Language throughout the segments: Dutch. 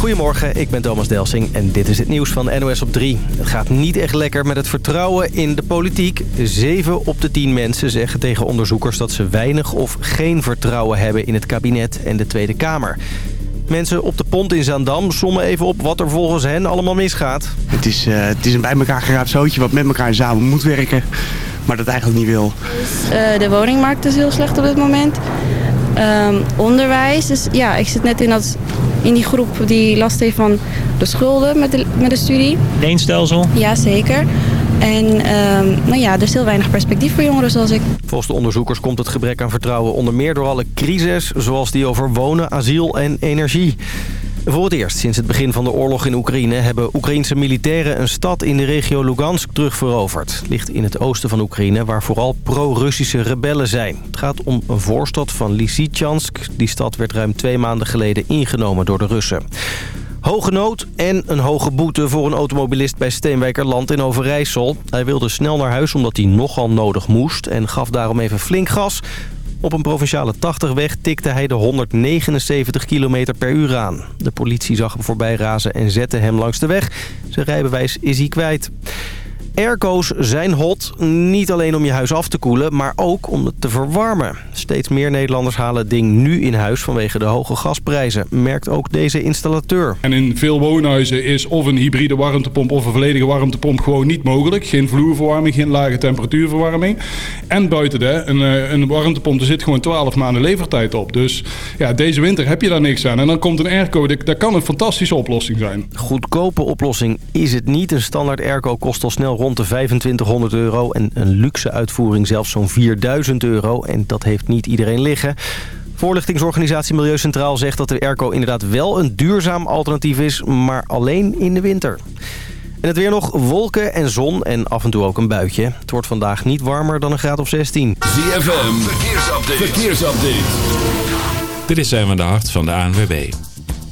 Goedemorgen, ik ben Thomas Delsing en dit is het nieuws van NOS op 3. Het gaat niet echt lekker met het vertrouwen in de politiek. Zeven op de tien mensen zeggen tegen onderzoekers dat ze weinig of geen vertrouwen hebben in het kabinet en de Tweede Kamer. Mensen op de pont in Zaandam sommen even op wat er volgens hen allemaal misgaat. Het is, uh, het is een bij elkaar geraapt zootje wat met elkaar samen moet werken, maar dat eigenlijk niet wil. Uh, de woningmarkt is heel slecht op dit moment. Um, onderwijs, dus ja, ik zit net in, dat, in die groep die last heeft van de schulden met de, met de studie. Leenstelsel? Ja, zeker. En um, nou ja, er is heel weinig perspectief voor jongeren zoals ik. Volgens de onderzoekers komt het gebrek aan vertrouwen onder meer door alle crises... zoals die over wonen, asiel en energie. Voor het eerst sinds het begin van de oorlog in Oekraïne... hebben Oekraïnse militairen een stad in de regio Lugansk terugveroverd. Ligt in het oosten van Oekraïne, waar vooral pro-Russische rebellen zijn. Het gaat om een voorstad van Lysychansk. Die stad werd ruim twee maanden geleden ingenomen door de Russen. Hoge nood en een hoge boete voor een automobilist bij Steenwijkerland in Overijssel. Hij wilde snel naar huis omdat hij nogal nodig moest en gaf daarom even flink gas. Op een provinciale 80-weg tikte hij de 179 km per uur aan. De politie zag hem voorbij razen en zette hem langs de weg. Zijn rijbewijs is hij kwijt. Airco's zijn hot, niet alleen om je huis af te koelen, maar ook om het te verwarmen. Steeds meer Nederlanders halen het ding nu in huis vanwege de hoge gasprijzen, merkt ook deze installateur. En in veel woonhuizen is of een hybride warmtepomp of een volledige warmtepomp gewoon niet mogelijk. Geen vloerverwarming, geen lage temperatuurverwarming. En buiten de, een, eh, een warmtepomp, er zit gewoon 12 maanden levertijd op. Dus ja, deze winter heb je daar niks aan. En dan komt een airco, dat kan een fantastische oplossing zijn. Goedkope oplossing is het niet. Een standaard airco kost al snel rond de 2500 euro. En een luxe uitvoering zelfs zo'n 4000 euro. En dat heeft niet iedereen liggen. Voorlichtingsorganisatie Milieucentraal zegt dat de airco inderdaad wel een duurzaam alternatief is, maar alleen in de winter. En het weer nog wolken en zon en af en toe ook een buitje. Het wordt vandaag niet warmer dan een graad of 16. ZFM, verkeersupdate. verkeersupdate. Dit is van de Hart van de ANWB.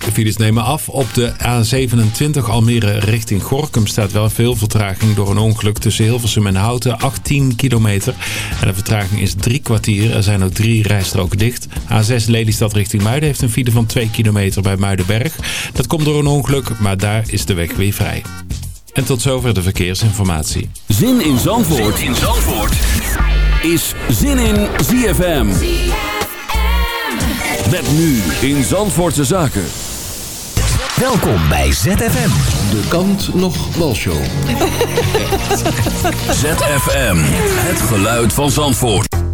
De files nemen af. Op de A27 Almere richting Gorkum staat wel veel vertraging door een ongeluk tussen Hilversum en Houten. 18 kilometer. En de vertraging is drie kwartier. Er zijn ook drie rijstroken dicht. A6 Lelystad richting Muiden heeft een file van 2 kilometer bij Muidenberg. Dat komt door een ongeluk, maar daar is de weg weer vrij. En tot zover de verkeersinformatie. Zin in Zandvoort, zin in Zandvoort. is Zin in ZFM. Met nu in Zandvoortse Zaken. Welkom bij ZFM. De kant nog show. ZFM, het geluid van Zandvoort.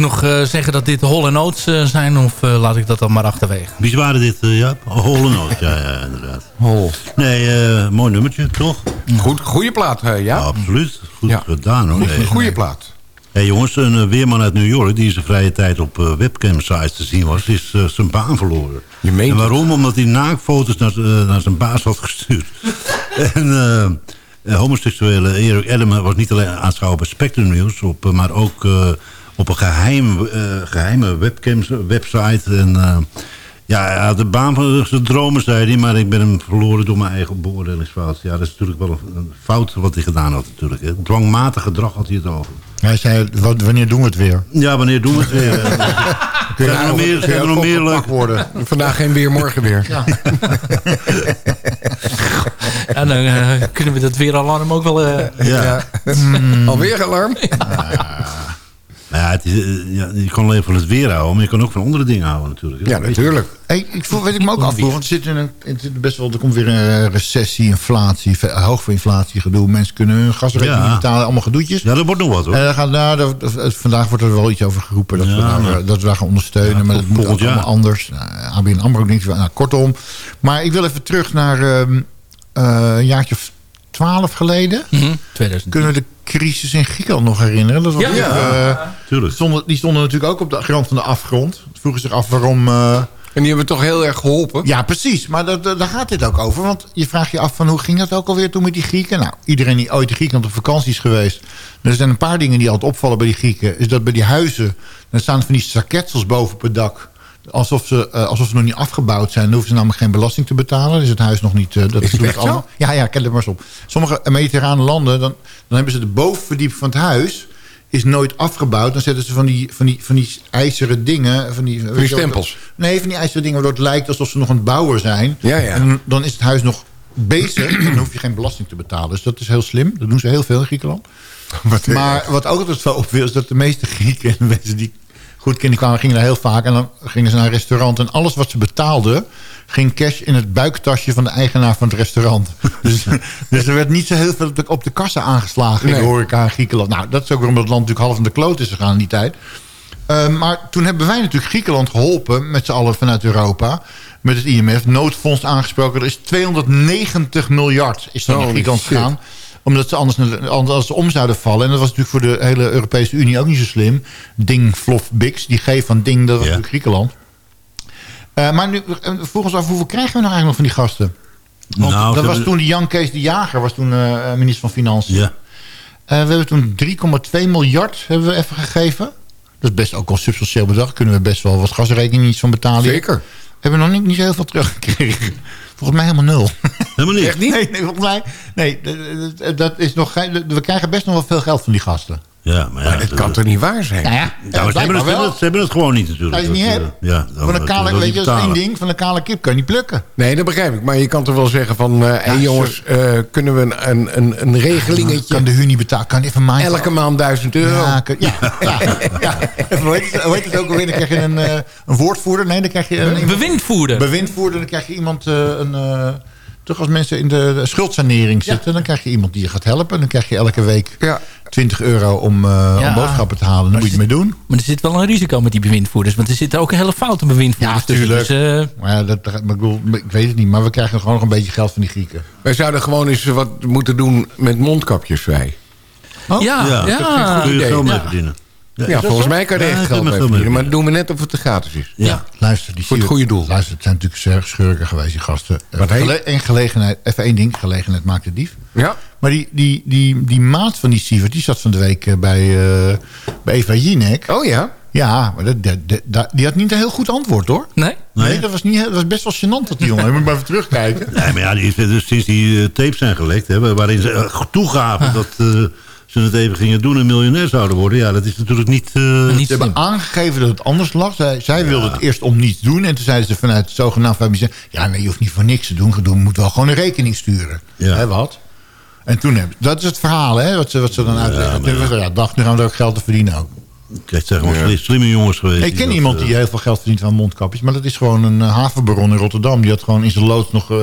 Nog eh, zeggen dat dit Hall Oates uh, zijn of uh, laat ik dat dan maar achterwege? Wie waren dit, ja? Hall Oates, ja, ja, inderdaad. Hol. Nee, mooi nummertje, toch? Goed, goede plaat, ja. ja. Absoluut, goed ja. gedaan hoor. Goeie, goede plaat. Hey jongens, een weerman uit New York die in zijn vrije tijd op uh, webcam-sites te zien was, is uh, zijn baan verloren. Je meent en waarom? Omdat hij naakfoto's naar, uh, naar zijn baas had gestuurd. en homoseksuele Eric Edelman was niet alleen aanschouwer bij Spectrum News, op, maar ook op een geheim, geheime webcam-website. En ja, hij had de baan van zijn dromen, zei hij. Maar ik ben hem verloren door mijn eigen beoordelingsfout. Ja, dat is natuurlijk wel een, een fout wat hij gedaan had natuurlijk. Hè. Dwangmatig gedrag had hij het over. Hij zei, wat, wanneer doen we het weer? Ja, wanneer doen we het weer? Kun je er nog meer, zijn er nog meer leuk worden? Vandaag geen weer, morgen weer. Ja. en dan uh, kunnen we dat weeralarm ook wel... Uh, ja. ja. Mm. Alweer alarm? Nou ja, het is, ja, je kan alleen van het weer houden, maar je kan ook van andere dingen houden natuurlijk. Ja, natuurlijk. Hey, ik voel, weet ik me ook afvroeg, want er zit in een, het best wel, er komt weer een recessie, inflatie, hoog voor inflatie gedoe. Mensen kunnen hun gasrekening ja. betalen, allemaal gedoetjes. Ja, dat wordt nog wat hoor. En gaat, nou, dat, dat, vandaag wordt er wel iets over geroepen dat, ja, we, nou, dat we daar gaan ondersteunen, ja, maar dat moet ook allemaal anders. Nou, ABN AMRO ook. Nou, kortom. Maar ik wil even terug naar um, uh, een jaartje of twaalf geleden. Mm -hmm. 2010. Kunnen we de crisis in Griekenland nog herinneren? Dat was ja, ja. Uh, stonden, die stonden natuurlijk ook op de rand van de afgrond. Vroegen zich af waarom... Uh, en die hebben toch heel erg geholpen? Ja, precies. Maar daar, daar gaat dit ook over. Want je vraagt je af van hoe ging dat ook alweer toen met die Grieken? Nou, iedereen die ooit in Griekenland op vakantie is geweest... er zijn een paar dingen die altijd opvallen bij die Grieken. Is dat bij die huizen... dan staan van die saketsels boven op het dak alsof ze, uh, alsof ze nog niet afgebouwd zijn. Dan hoeven ze namelijk geen belasting te betalen. Dan is het huis nog niet... Uh, dat is het allemaal. Ja, ja, ken het maar eens op. Sommige mediterrane landen, dan, dan hebben ze de bovenverdiep van het huis... is nooit afgebouwd. Dan zetten ze van die, van die, van die ijzeren dingen... Van die, van die stempels? Nee, van die ijzeren dingen waardoor het lijkt alsof ze nog aan het bouwen zijn. Ja, ja. En dan is het huis nog bezig. en dan hoef je geen belasting te betalen. Dus dat is heel slim. Dat doen ze heel veel in Griekenland. Wat maar wat ook altijd zo opviel... is dat de meeste Grieken en mensen die goed kinderen kwamen, gingen daar heel vaak. En dan gingen ze naar een restaurant. En alles wat ze betaalden, ging cash in het buiktasje van de eigenaar van het restaurant. dus, dus er werd niet zo heel veel op de kassa aangeslagen in de horeca in Griekenland. Nou, dat is ook waarom het land natuurlijk half in de kloot is gegaan in die tijd. Uh, maar toen hebben wij natuurlijk Griekenland geholpen, met z'n allen vanuit Europa. Met het IMF, noodfonds aangesproken. Er is 290 miljard is naar Griekenland gegaan omdat ze anders, anders om zouden vallen. En dat was natuurlijk voor de hele Europese Unie ook niet zo slim. Ding, flof, bix. Die G van Ding, dat was ja. Griekenland. Uh, maar nu, volgens af, hoeveel krijgen we nou eigenlijk nog van die gasten? Want nou, dat was toen die Jan Kees de Jager, was toen uh, minister van Financiën. Ja. Uh, we hebben toen 3,2 miljard hebben we even gegeven. Dat is best ook al substantieel bedrag. Kunnen we best wel wat gasrekening van betalen. Zeker. Hebben we nog niet, niet heel veel teruggekregen. Volgens mij helemaal nul. Helemaal niet? Echt niet? Nee, nee, volgens mij, nee dat is nog, we krijgen best nog wel veel geld van die gasten. Ja, maar, ja, maar dat kan toch niet waar zijn? Nou ja, ja, maar ze, hebben het, ze hebben het gewoon niet natuurlijk. Dat is niet dat, uh, ja, van een kale, weet je, dat is één ding. Van een kale kip kan je niet plukken. Nee, dat begrijp ik. Maar je kan toch wel zeggen van... Uh, ja, hey jongens, uh, kunnen we een, een, een regelingetje... Kan de huur niet betalen? Kan even maand... Elke maand duizend euro? Ja, kan, ja, ja, ja. Hoe, heet het, hoe heet het ook alweer? Dan krijg je een, een woordvoerder. Nee, dan krijg je... Een, bewindvoerder. Bewindvoerder. Dan krijg je iemand... een toch als mensen in de schuldsanering zitten... Ja. dan krijg je iemand die je gaat helpen. Dan krijg je elke week ja. 20 euro om, uh, ja. om boodschappen te halen. Dan moet je het mee doen. Maar er zit wel een risico met die bewindvoerders. Want er zitten ook hele foute bewindvoerders ja, tussen. Dus, uh... maar ja, dat, ik, bedoel, ik weet het niet. Maar we krijgen gewoon nog een beetje geld van die Grieken. Wij zouden gewoon eens wat moeten doen met mondkapjes vrij. Oh? Ja, ja. ja. Kun je geld mee verdienen. Ja, ja volgens mij kan je er echt geld mee verdienen. Maar dat doen we net of het te gratis is. Ja, ja. luister. Die Voor het goede doel. Luister, het zijn natuurlijk schurken geweest, die gasten. Wat Gele en gelegenheid, even één ding. Gelegenheid maakt de dief. Ja. Maar die, die, die, die maat van die Sievert, die zat van de week bij, uh, bij Eva Jinek. Oh ja? Ja, maar dat, dat, dat, die had niet een heel goed antwoord, hoor. Nee? Nee, nee dat, was niet, dat was best wel gênant, dat die jongen. Je moet maar even terugkijken. Nee, maar ja, die, dus sinds die uh, tapes zijn gelekt, hè, waarin ze uh, toegaven ah. dat... Uh, ze het even gingen doen en miljonair zouden worden. Ja, dat is natuurlijk niet... Uh... niet ze hebben aangegeven dat het anders lag. Zij, zij ja. wilden het eerst om niets doen. En toen zeiden ze vanuit het zogenaamd familie... ja, nee, je hoeft niet voor niks te doen. Je moet wel gewoon een rekening sturen. Ja. Hè, wat? En toen hebben... Dat is het verhaal, hè, wat ze, wat ze dan ja, uitleggen. Toen ja, ja, dacht, nu gaan we ook geld te verdienen ook. Kijk, zeg maar ja. slimme jongens geweest. Ik ken dat, iemand die heel veel geld verdient van mondkapjes. Maar dat is gewoon een havenbaron in Rotterdam. Die had gewoon in zijn loods nog uh,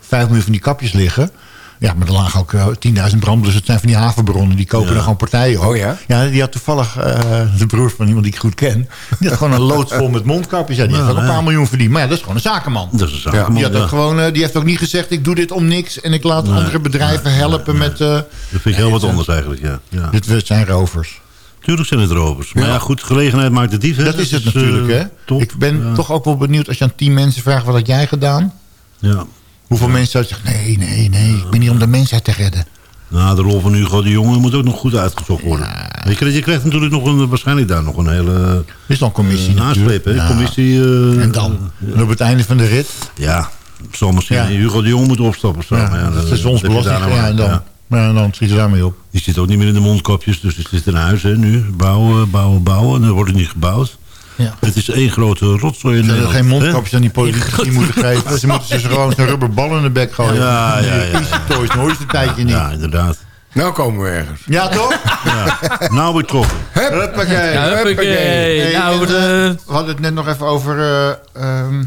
5 miljoen van die kapjes liggen. Ja, maar er lagen ook eh, 10.000 brandblussers. Het zijn van die havenbronnen. Die kopen Ja. er gewoon partijen op. Oh ja? Ja, die had toevallig eh, de broer van iemand die ik goed ken. Die had gewoon een loods vol met mondkapjes. Ja, die heeft ook een paar miljoen verdiend. Maar ja, dat is gewoon een zakenman. Dat is een zakenman, Die, had ook ja. gewoon, eh, die heeft ook niet gezegd, ik doe dit om niks. En ik laat andere bedrijven helpen met... Dat vind ik heel wat anders eigenlijk, ja. ja. dit zijn rovers. Tuurlijk zijn het rovers. Maar ja, goed, gelegenheid maakt de dief. hè. Dat is het natuurlijk, hè? top. Ik ben Ja. toch ook wel benieuwd als je aan tien mensen vraagt... wat had jij gedaan? Ja. Hoeveel mensen zouden zeggen... nee, nee, nee, ik ben hier om de mensheid te redden. Nou, de rol van Hugo de Jonge moet ook nog goed uitgezocht worden. Je, krijgt, je krijgt natuurlijk nog een, waarschijnlijk daar nog een hele... is dan commissie uh, nasleep, hè? Ja. Commissie... eh, En dan? En op het einde van de rit? Ja, zal misschien Ja. Hugo de Jong moeten opstappen. Zo. Ja, Maar dat is ons belasting. nou Ja, en dan, ja, dan schiet je daarmee op. Die zit ook niet meer in de mondkapjes, dus het zit in huis hè, nu. Bouwen, bouwen, bouwen. En dan wordt het niet gebouwd. Ja. Het is één grote rotzooi in Ze Nederland. geen mondkapjes aan die politici moeten geven. Ze moeten ze gewoon zo'n rubberbal in de bek gooien. Ja, ja, ja, ja. Toys, hoor je het een tijdje niet. Ja, inderdaad. Nou komen we ergens. Ja, toch? Ja. Nou weer troffen. Huppakee. Ja, huppakee. Hey, Nou, en, de- eh, we hadden het net nog even over... eh, ehm,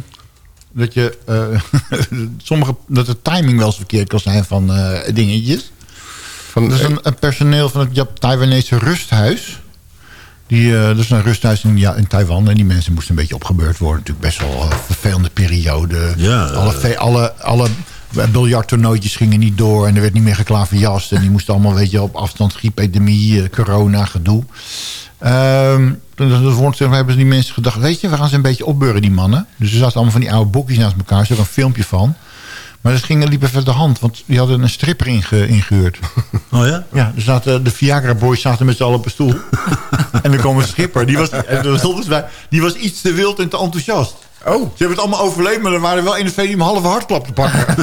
dat je... eh, sommige, dat de timing wel eens verkeerd kan zijn van eh, dingetjes. Van, Dat is een, een personeel van het Jap- Taiwanese rusthuis. Die, eh, dat is een rusthuis in, ja, in Taiwan. En die mensen moesten een beetje opgebeurd worden. Natuurlijk best wel een vervelende periode. Ja, alle, eh. ve- alle, alle biljarttoernooitjes gingen niet door. En er werd niet meer geklaverjast. En die moesten allemaal weet je, op afstand. Griepepidemie, eh, corona, gedoe. Ehm toen dat wordt, hebben die mensen gedacht... weet je, we gaan ze een beetje opbeuren, die mannen. Dus er zaten allemaal van die oude boekjes naast elkaar. Er is ook een filmpje van. Maar dat ging liep even de hand. Want die hadden een stripper inge, ingehuurd. Oh ja? Ja, er zaten, de Viagra Boys zaten met z'n allen op een stoel. en er kwam een schipper. Die was, die was iets te wild en te enthousiast. Oh. Ze hebben het allemaal overleefd, maar er waren er wel een of twee die hem halve hartklap te pakken.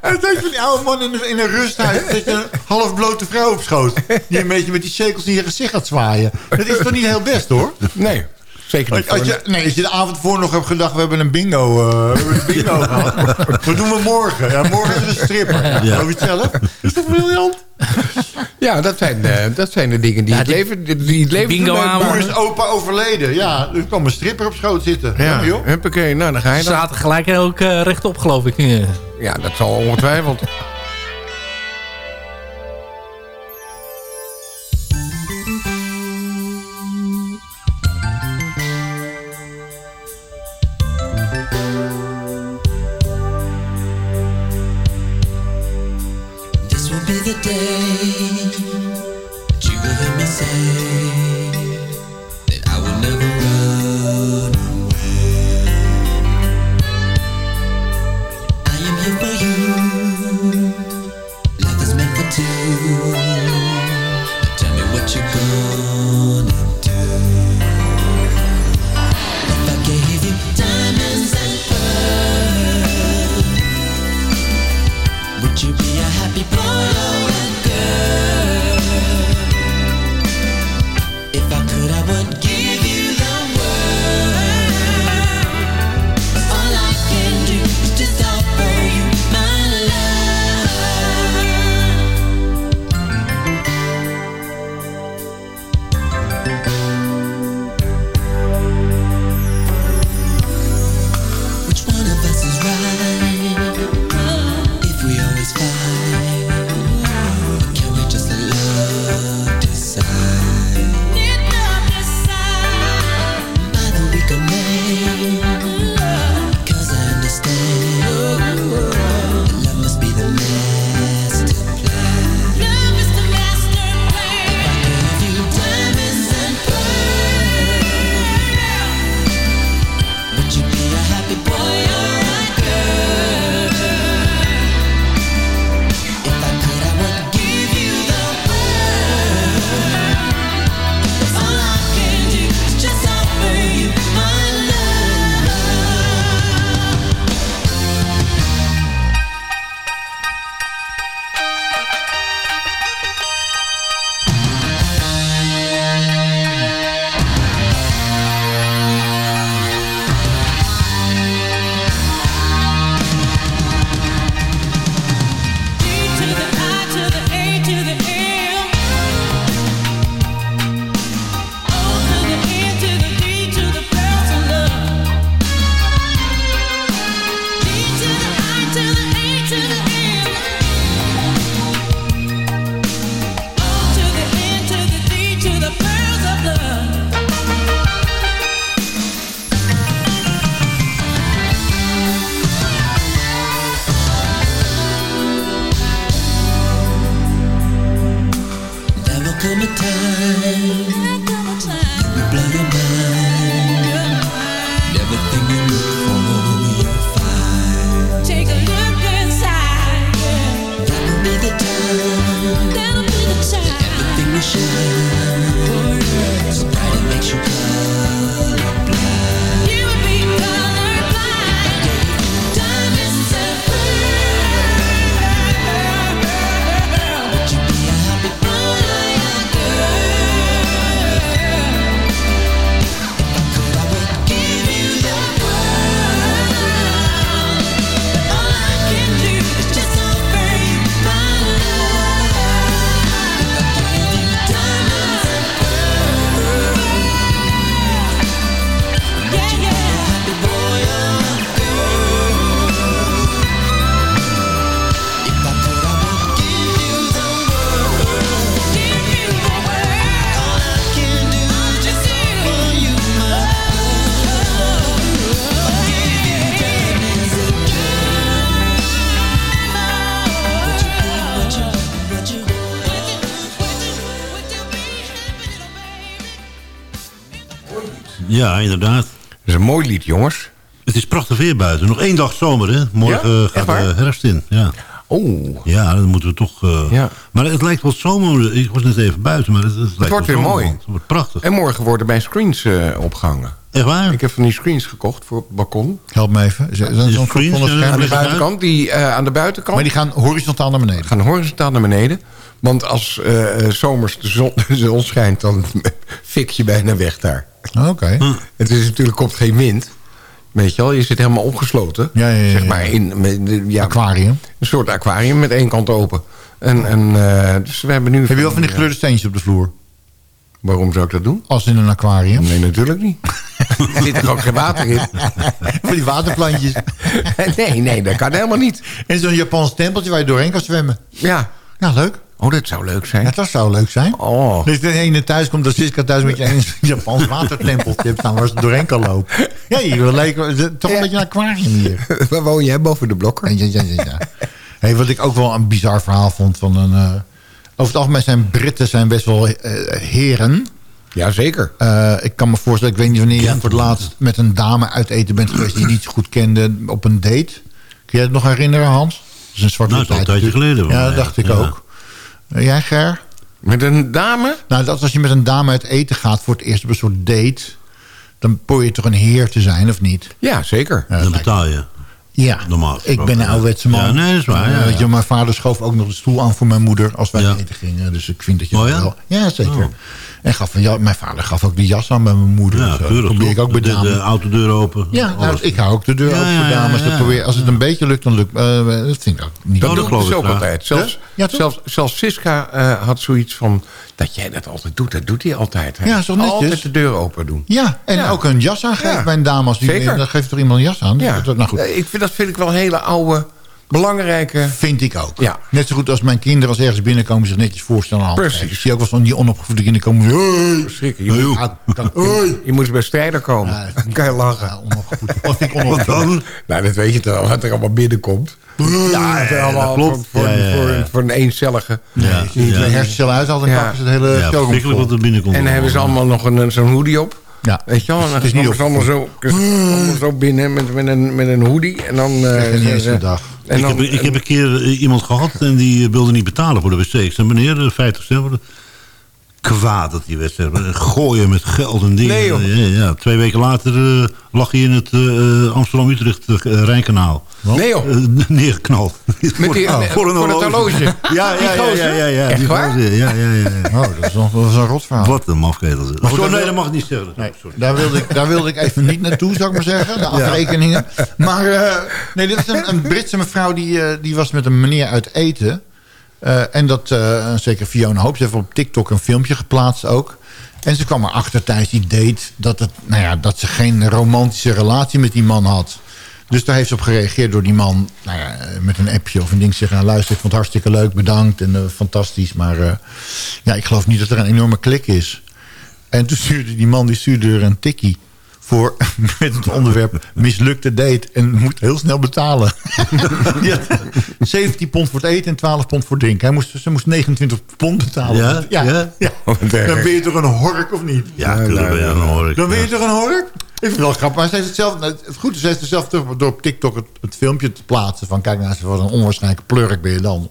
en het heeft van die oude man in, een- in een rusthuis... dat je een half blote vrouw op schoot... die een beetje met die cirkels in je gezicht gaat zwaaien. Dat is toch niet heel best, hoor? Nee, zeker niet. Als je, nee, als je de avond voor nog hebt gedacht... we hebben een bingo, eh, we hebben een bingo gehad. Wat doen we morgen? Ja, morgen is er een stripper. Ja. Het zelf? Is dat briljant? Ja, dat zijn, eh, dat zijn de dingen die Ja, het leven... Die, die het leven bingo verleiden. aan- Hoe is opa overleden? Ja, er kwam een stripper op schoot zitten. Ja, Ja, joh. huppakee. Nou, dan ga je Ze zaten gelijk ook eh, rechtop, geloof ik. Ja, dat zal ongetwijfeld. Would you be a happy boy or a girl? If I could, I would Ja, inderdaad. Dat is een mooi lied, jongens. Het is prachtig weer buiten. Nog één dag zomer, hè? Morgen Ja? gaat de herfst in. Ja. Oh. Ja, dan moeten we toch... eh, Ja. Maar het lijkt wel zomer. Ik was net even buiten, maar het, het, lijkt wordt wel weer mooi. Het wordt prachtig. En morgen worden mijn screens eh, opgehangen. Echt waar? Ik heb van die screens gekocht voor het balkon. Help me even. Die zo'n screens, aan de buitenkant. Die, eh, aan de buitenkant. Maar die gaan horizontaal naar beneden. gaan horizontaal naar beneden. Want als zomers de zon, de zon schijnt, dan fik je bijna weg daar. Oké. Het is natuurlijk komt geen wind. Weet je wel, je zit helemaal opgesloten. Ja, ja, ja, zeg maar in met, ja, Aquarium. Een soort aquarium met één kant open. En, en, eh, dus we hebben nu... Heb je wel van die gekleurde steentjes op de vloer? Waarom zou ik dat doen? Als in een aquarium? Nee, natuurlijk niet. er zit er ook geen water in. Van die waterplantjes. nee, nee, dat kan helemaal niet. En zo'n Japans tempeltje waar je doorheen kan zwemmen. Ja. Ja, leuk. Oh, dat zou leuk zijn. Ja, dat zou leuk zijn. Oh. Dus de ene thuis komt, dat Siska thuis met je een Japans watertempeltje staan waar ze doorheen kan lopen. Ja, hier lijkt toch een beetje een aquarium hier. Waar woon jij? Boven de blokken? Ja, ja, ja, ja. Hey, wat ik ook wel een bizar verhaal vond van een... eh, over het algemeen zijn Britten zijn best wel eh, heren. Ja, zeker. Eh, ik kan me voorstellen, ik weet niet wanneer je voor het laatst met een dame uit eten bent geweest die je niet zo goed kende op een date. Kun je het nog herinneren, Hans? Dat is een zwarte Nou, het is al tijd een tijdje geleden Ja, wel, dat ja. dacht ik Ja. ook. Eh, jij, Ger? Met een dame? Nou, dat als je met een dame uit eten gaat voor het eerst op een soort date... dan probeer je toch een heer te zijn, of niet? Ja, zeker. Dan betaal je. Ja, Normaal ik ben een ja. ouderwetse man. Ja, nee, dat is waar, Eh, ja, weet ja. je, mijn vader schoof ook nog de stoel aan voor mijn moeder als wij Ja. eten gingen. Dus ik vind dat je Oh, ja? wel... Ja, zeker. Oh. En gaf, ja, mijn vader gaf ook de jas aan bij mijn moeder. Ja, Zo. keurig. probeer ik ook bij de, dames. de autodeur open. Ja, nou, ik hou ook de deur Ja, open voor ja, dames. ja. Dat probeer, als het een beetje lukt, dan lukt eh, Dat vind ik ook niet. Dat Oh, dat ze ik ook altijd. Zelfs, Ja, zelfs, zelfs Siska eh, had zoiets van... dat jij dat altijd doet, dat doet hij altijd. Hè? Ja, netjes? Altijd de deur open doen. Ja, en Ja. ook een jas aangeven Ja. bij een dame. Als die, Zeker. Dan geeft toch iemand een jas aan? Ja. Dat, nou goed, Eh, Ik vind, dat vind ik wel een hele oude, belangrijke... vind ik ook. Ja. Net zo goed als mijn kinderen als ergens binnenkomen... zich netjes voorstellen aan Precies. Ik zie ook wel van die onopgevoede kinderen komen... Hey. Schrikken. Je, moet, kan- je moet bij strijder komen. Ja, Dan kan je lachen. Ja, onopgevoed. Ik Wat onopgevoed. dan? Nou, dat weet je toch, wat er allemaal binnenkomt. Ja, allemaal klopt. Voor, voor, Ja, ja, ja. voor, voor een eencellige. Ja, Die ja. twee hersencellen uit hadden, dan Ja. pakken ze het hele Ja, wat er binnenkomt. En dan hebben ze allemaal nog een, zo'n hoodie op. Ja. Weet je wel? En dan Het is niet allemaal zo, allemaal zo binnen met, met, een, met een hoodie. En dan... eh, ze- een dag. En ik, dan, heb, ik heb een keer eh, iemand gehad en die eh, wilde niet betalen voor de wc. Ik zei, meneer, eh, 50 cent. Kwaad dat die wedstrijd. Eh, Gooien met geld en dingen. Nee. Ja, ja. Twee weken later eh, lag hij in het eh, Amsterdam-Utrecht eh, Rijnkanaal. Nee, joh. Eh, neergeknald. Met die- voor, voor het horloge. Ja, ja, Die ja, ja, ja, ja, Echt die waar? Ja, ja, ja, ja. Oh, dat is, nog, dat is een rotverhaal. Wat een mafketel. Maar zo, nee, dat mag niet zeggen. Nee, Sorry. daar wilde, ik, daar wilde ik even niet naartoe, zou ik maar zeggen. De afrekeningen. Maar eh, nee, dit is een, een Britse mevrouw die, eh, die was met een meneer uit eten. Eh, en dat, eh, zeker Fiona Hoop, ze heeft op TikTok een filmpje geplaatst ook. En ze kwam erachter tijdens die date dat, het, nou ja, dat ze geen romantische relatie met die man had. Dus daar heeft ze op gereageerd door die man nou ja, eh, met een appje of een ding te zeggen... Nou, luister, ik vond het hartstikke leuk, bedankt en eh, fantastisch. Maar eh, ja, ik geloof niet dat er een enorme klik is. En toen stuurde die man die stuurde er een tikkie voor met het onderwerp mislukte date en moet heel snel betalen. Die had 17 pond voor het eten en 12 pond voor het drinken. Hij moest, ze moest 29 pond betalen. Ja? ja. Ja? ja. Dan ben je toch een hork of niet? Ja. Dan ben je toch een hork? Ik vind het wel grappig. Maar ze heeft het nou, het goed is, ze heeft het zelf terug door op TikTok het, het filmpje te plaatsen. Van kijk nou, wat een onwaarschijnlijke plurk ben je dan.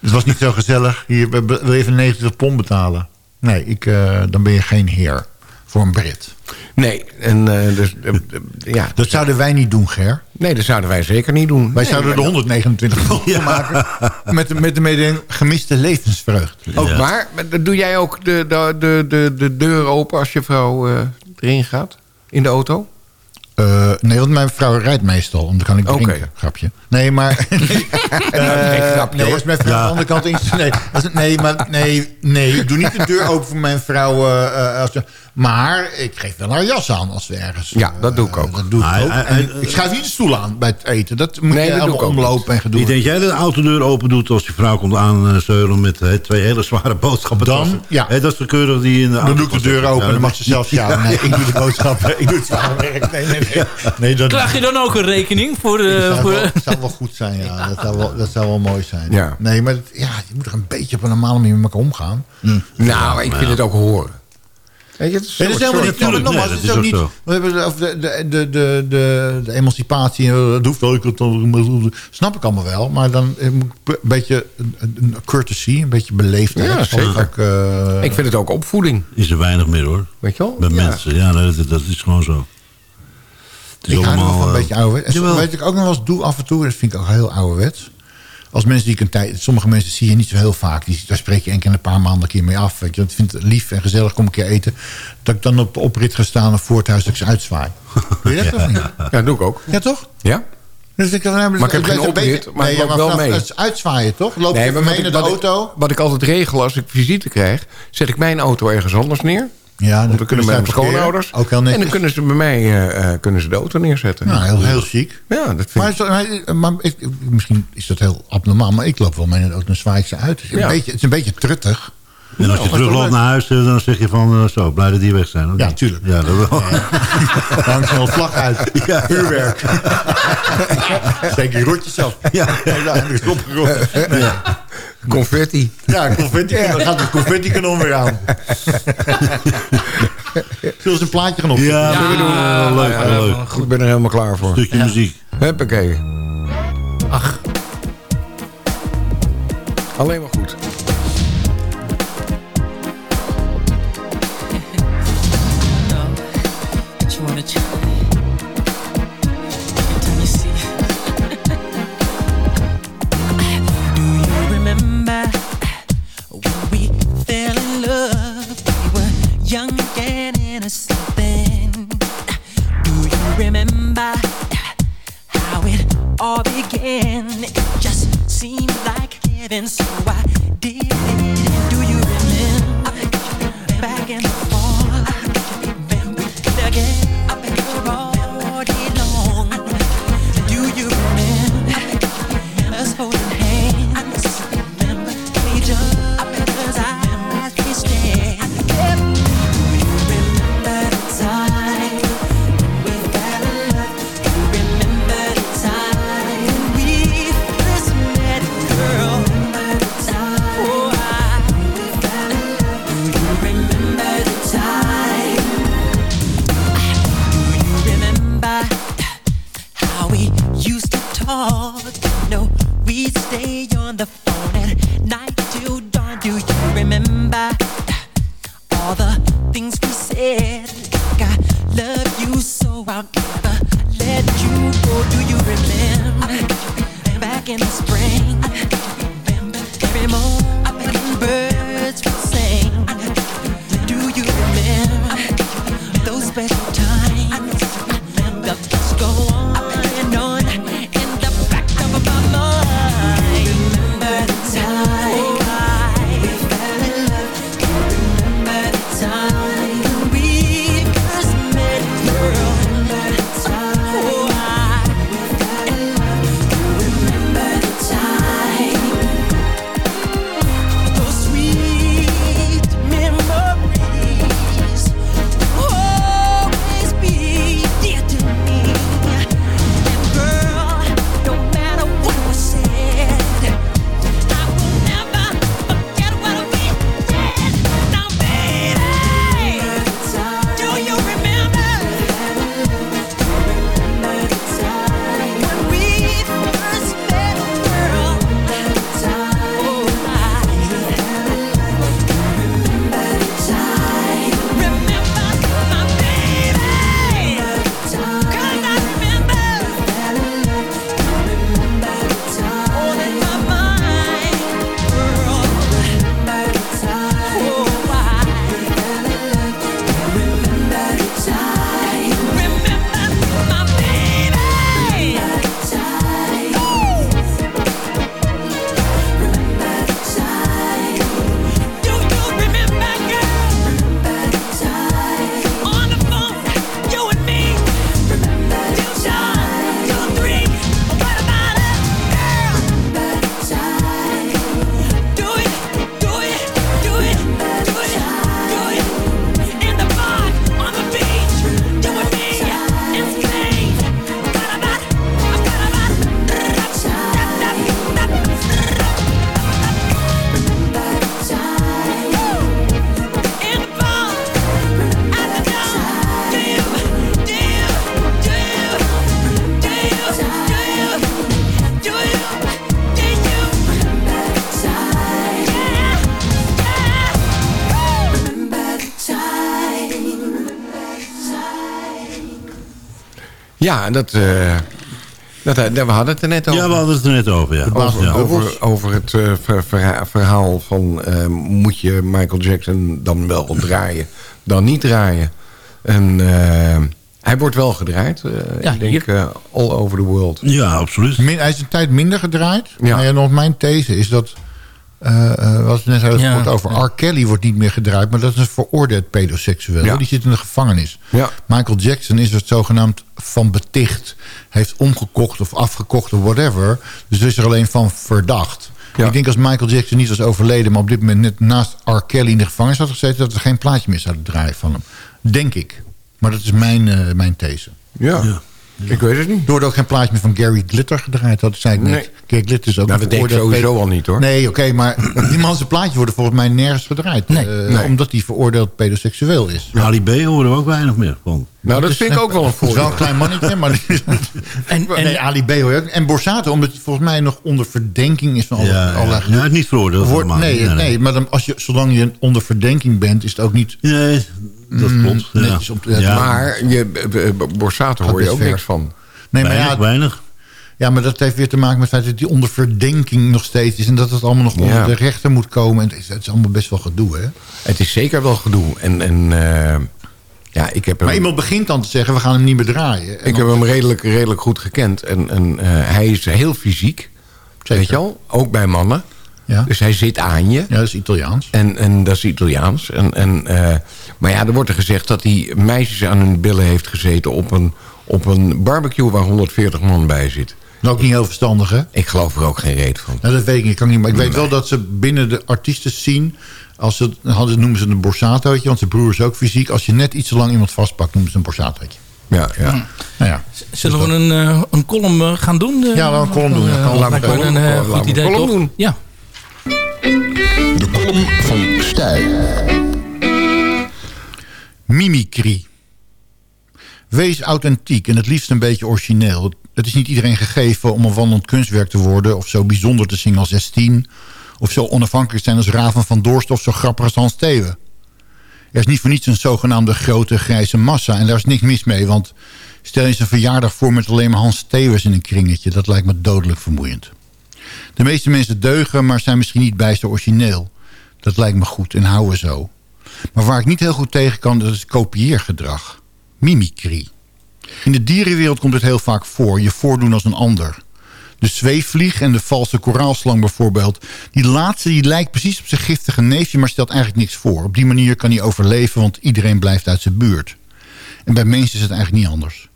Het was niet zo gezellig. Hier, wil je even 90 pond betalen? Nee, ik, eh, dan ben je geen heer. Voor een Brit. Nee, en eh, dus, eh, ja. Dat zouden wij niet doen, Ger. Nee, dat zouden wij zeker niet doen. Wij Nee, zouden er maar- 129 pond van maken. Met, de- met de mededeling gemiste levensvreugd. Ook waar? Maar Doe jij ook de, de, de, de, de deur open als je vrouw erin gaat? In de auto? Eh, nee, want mijn vrouw rijdt meestal. En dan kan ik drinken. Grapje. Nee, maar... Eh, grapje, nee, als mijn vrouw aan de andere kant in... Nee, als, nee, maar nee, nee. Doe niet de deur open voor mijn vrouw. eh, eh, als, maar ik geef wel haar jas aan als we ergens... Ja, dat doe ik ook. Dat doe ik Hij- ook. En hij- ik schuif niet de stoel aan bij het eten. Dat moet Nee, je dat allemaal omlopen en gedoe. Ik denk jij de autodeur open doet als je vrouw komt aanzeulen met hè, twee hele zware boodschappen. Dan, ja. Hè, dat is de keurig die in de Dan doe ik de deur open en dan mag ze zelf Ja. Nee, ik doe de boodschappen. Ik doe het werk. Nee, nee, nee. nee dat, Krijg je dan ook een rekening voor Dat de... zou, Voor... wel, dat zou wel goed zijn, ja. Dat zou wel, dat zou wel mooi zijn. Ja. Nee, maar ja, je moet er een beetje op een normale manier met elkaar omgaan. Nou, ik vind het ook horen. Weet je, het is Nee, dat is helemaal niet... nee, het dat is is ook niet zo. we hebben de, de, de, de, de, de emancipatie. Dat hoeft ook. dat Snap ik allemaal wel. Maar dan eh, een beetje een, courtesy, een beetje beleefdheid. Ja, zeker. Ook, eh, Ik vind het ook opvoeding. Is er weinig meer hoor. Weet je wel? Bij Ja. mensen. Ja, dat, dat is gewoon zo. Het is ik hou nog wel een eh, beetje ouderwets. En. Weet ik ook nog wel eens doe af en toe. Dat vind ik ook heel ouderwets. Als mensen die ik een tijd... Sommige mensen zie je niet zo heel vaak. Die, daar spreek je één keer in een paar maanden een keer mee af. Weet je. Dat vind ik lief en gezellig. Kom een keer eten. Dat ik dan op de oprit ga staan voor het huis dat ik ze uitzwaai. Doe je dat of niet? Ja, dat doe ik ook. Ja, toch? Ja? Dus ik, maar Maar ik heb geen oprit, maar ik loop wel mee. Het uitzwaaien, toch? Loop je maar mee naar de wat, ik, auto? wat ik altijd regel als ik visite krijg... zet ik mijn auto ergens anders neer. Ja, Want dan kunnen mijn schoonouders... Ook heel en dan kunnen ze bij mij eh, eh, kunnen ze de auto neerzetten. Nou, heel, heel chic. Ja, dat vind Maar, ik... zo- maar, maar ik- misschien is dat heel abnormaal, maar ik loop wel naar de auto en zwaai ik ze uit. Het is een, Ja. beetje, het is een beetje truttig. En als je terugloopt naar huis, eh, dan zeg je van... eh, zo, blij dat die weg zijn. Ja, niet? tuurlijk. Ja, dat wel. Hangt zo'n vlag uit. Ja. Vuurwerk. Steek je rotjes af. Ja. Ja, Ja, Confetti. ja confetti, dan gaat het confetti-kanon weer aan. Zullen eens een plaatje gaan opzetten? Ja, doen. Leuk, Ja, leuk. Ik ben er helemaal klaar voor. Stukje muziek. Huppakee. Ach, Alleen maar goed. more. Ja, dat, eh, dat, eh, we hadden het er net over. Ja, we hadden het er net over, ja. Over, Ja. over, over het eh, ver- verha- verhaal van... eh, moet je Michael Jackson dan wel draaien, dan niet draaien. En hij wordt wel gedraaid. eh, ik denk eh, all over the world. Ja, absoluut. Min- hij is een tijd minder gedraaid. Ja. Maar ja, nog mijn these is dat... wat we net Ja. gehoord over. R. Kelly wordt niet meer gedraaid. Maar dat is een veroordeeld pedoseksueel. Ja. Die zit in de gevangenis. Ja. Michael Jackson is er zogenaamd van beticht. Heeft omgekocht of afgekocht of whatever. Dus er is er alleen van verdacht. Ja. Ik denk als Michael Jackson niet was overleden... maar op dit moment net naast R. Kelly in de gevangenis had gezeten... dat er geen plaatje meer zouden draaien van hem. Denk ik. Maar dat is mijn, eh, mijn these. Ja. Ik weet het niet. Er wordt ook geen plaatje meer van Gary Glitter gedraaid. Dat zei ik net. Nee. Gary Glitter is ook Nou, een dat denk ik veroordeeld sowieso pedo- al niet, hoor. Nee, oké, maar die man zijn plaatje worden volgens mij nergens gedraaid. Nee. Eh, Nee. Omdat hij veroordeeld pedoseksueel is. Ali B horen we ook weinig meer van. Nou, dat vind ik ook wel een Het is wel voordeel. een klein mannetje, maar... En, en, nee, Ali B hoor je ook. En Borsato, omdat hij volgens mij nog onder verdenking is van alle, Ja, ja, niet veroordeeld. Wordt- nee, nee, maar dan, als je, zolang je onder verdenking bent, is het ook niet... Nee, dat Mm, klopt. Ja. netjes op de- ja. Maar je, eh, eh, Borsato hoor je ook ver. niks van. Nee, maar ja, weinig. Ja, maar dat heeft weer te maken met het feit dat hij onder verdenking nog steeds is. En dat het allemaal nog Ja. onder de rechter moet komen. En het is, het is allemaal best wel gedoe, hè? Het is zeker wel gedoe. En, en eh, ja, ik heb hem, Maar iemand begint dan te zeggen, we gaan hem niet meer draaien. En ik heb hem redelijk, redelijk goed gekend. En, en eh, hij is heel fysiek. Weet je al? Ook bij mannen. Ja. Dus hij zit aan je. ja, dat is Italiaans. En, en dat is Italiaans. En, en, eh, maar ja, er wordt er gezegd dat hij meisjes aan hun billen heeft gezeten... op een, op een barbecue waar 140 man bij zit. Nou, ook niet heel verstandig, hè? Ik geloof er ook geen reet van. Nou, dat weet ik niet. Kan niet maar ik weet wel dat ze binnen de artiesten zien... Als ze, hadden, noemen ze het een borsatootje, want zijn broer is ook fysiek. Als je net iets te lang iemand vastpakt, noemen ze een borsatootje. Ja, ja. Nou ja. zullen we een, eh, een column eh, gaan doen? Eh, Ja, we een column doen. eh, Laten we lijkt me een goed een idee, column toch? doen. Ja. De column van Stijl. Mimicry. Wees authentiek en het liefst een beetje origineel. Het is niet iedereen gegeven om een wandelend kunstwerk te worden... of zo bijzonder te zingen als 16... of zo onafhankelijk zijn als Raven van Dorst... of zo grappig als Hans Theeuwen. Er is niet voor niets een zogenaamde grote grijze massa... en daar is niks mis mee, want stel eens een verjaardag voor... met alleen maar Hans Theeuwens in een kringetje. Dat lijkt me dodelijk vermoeiend. De meeste mensen deugen, maar zijn misschien niet bijster origineel. Dat lijkt me goed en houden zo. Maar waar ik niet heel goed tegen kan, dat is kopieergedrag. Mimicry. In de dierenwereld komt het heel vaak voor. Je voordoen als een ander. De zweefvlieg en de valse koraalslang bijvoorbeeld. Die laatste die lijkt precies op zijn giftige neefje... maar stelt eigenlijk niks voor. Op die manier kan hij overleven, want iedereen blijft uit zijn buurt. En bij mensen is het eigenlijk niet anders.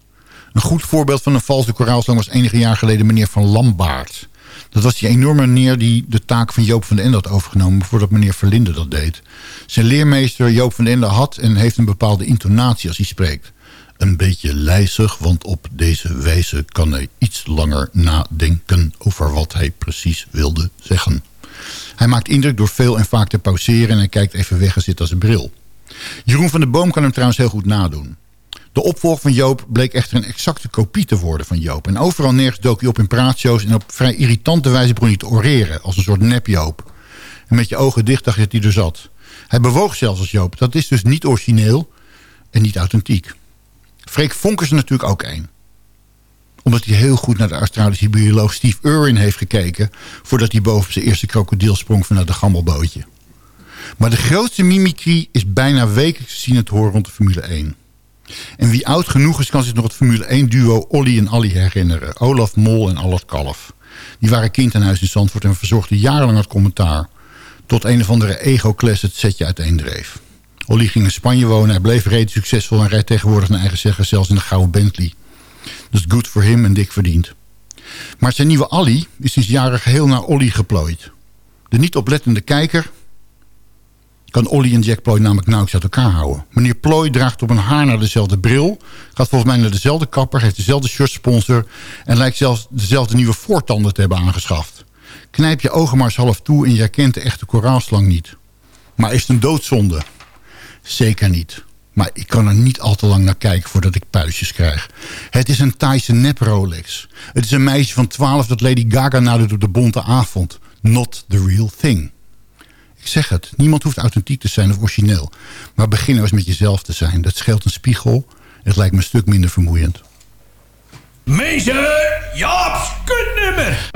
Een goed voorbeeld van een valse koraalslang was enige jaar geleden meneer Van Lambaard. Dat was die enorme meneer die de taak van Joop van den Ende had overgenomen... voordat meneer Verlinde dat deed. Zijn leermeester Joop van den Ende had en heeft een bepaalde intonatie als hij spreekt. Een beetje lijzig, want op deze wijze kan hij iets langer nadenken... over wat hij precies wilde zeggen. Hij maakt indruk door veel en vaak te pauzeren... en hij kijkt even weg en zit als een bril. Jeroen van der Boom kan hem trouwens heel goed nadoen. De opvolger van Joop bleek echter een exacte kopie te worden van Joop. En overal nergens dook hij op in praatshows... en op vrij irritante wijze begon hij te oreren... als een soort nep-Joop. En met je ogen dicht dacht je dat hij er zat. Hij bewoog zelfs als Joop. Dat is dus niet origineel en niet authentiek. Freek Vonk is er natuurlijk ook één. Omdat hij heel goed naar de Australische bioloog Steve Irwin heeft gekeken... voordat hij boven zijn eerste krokodil sprong vanuit een gammelbootje. Maar de grootste mimicry is bijna wekelijks te zien en te horen rond de Formule 1. En wie oud genoeg is, kan zich nog het Formule 1-duo Olly en Alli herinneren. Olaf Mol en Allard Kalf. Die waren kind aan huis in Zandvoort en verzorgden jarenlang het commentaar. Tot een of andere ego-class het setje uiteendreef. Olly ging in Spanje wonen, hij bleef redelijk succesvol... en rijdt tegenwoordig naar eigen zeggen zelfs in de gouden Bentley. Dus good voor hem en dik verdiend. Maar zijn nieuwe Alli is sinds jaren geheel naar Olly geplooid. De niet oplettende kijker kan Olly en Jack Ploy namelijk nauwelijks uit elkaar houden. Meneer Ploy draagt op een haar naar dezelfde bril... gaat volgens mij naar dezelfde kapper, heeft dezelfde shirtsponsor... en lijkt zelfs dezelfde nieuwe voortanden te hebben aangeschaft. Knijp je ogen maar eens half toe en je herkent de echte koraalslang niet. Maar is het een doodzonde? Zeker niet. Maar ik kan er niet al te lang naar kijken voordat ik puistjes krijg. Het is een Thaise nep Rolex. Het is een meisje van 12 dat Lady Gaga nadoet op de bonte avond. Not the real thing. Ik zeg het, niemand hoeft authentiek te zijn of origineel. Maar begin nou eens met jezelf te zijn. Dat scheelt een spiegel. Het lijkt me een stuk minder vermoeiend. Mensen, Jaap's kutnummer.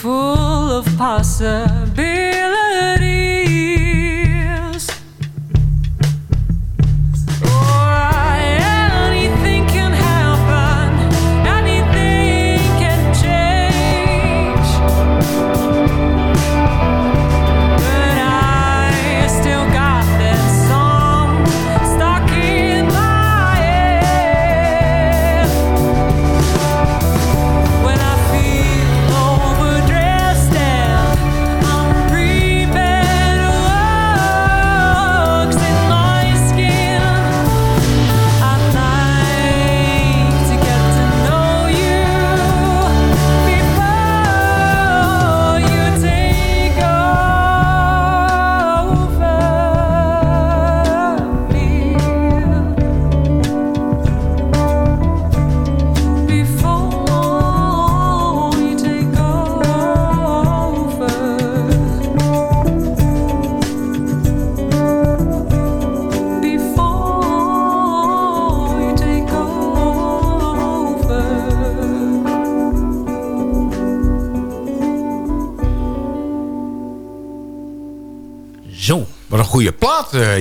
Full of possibilities?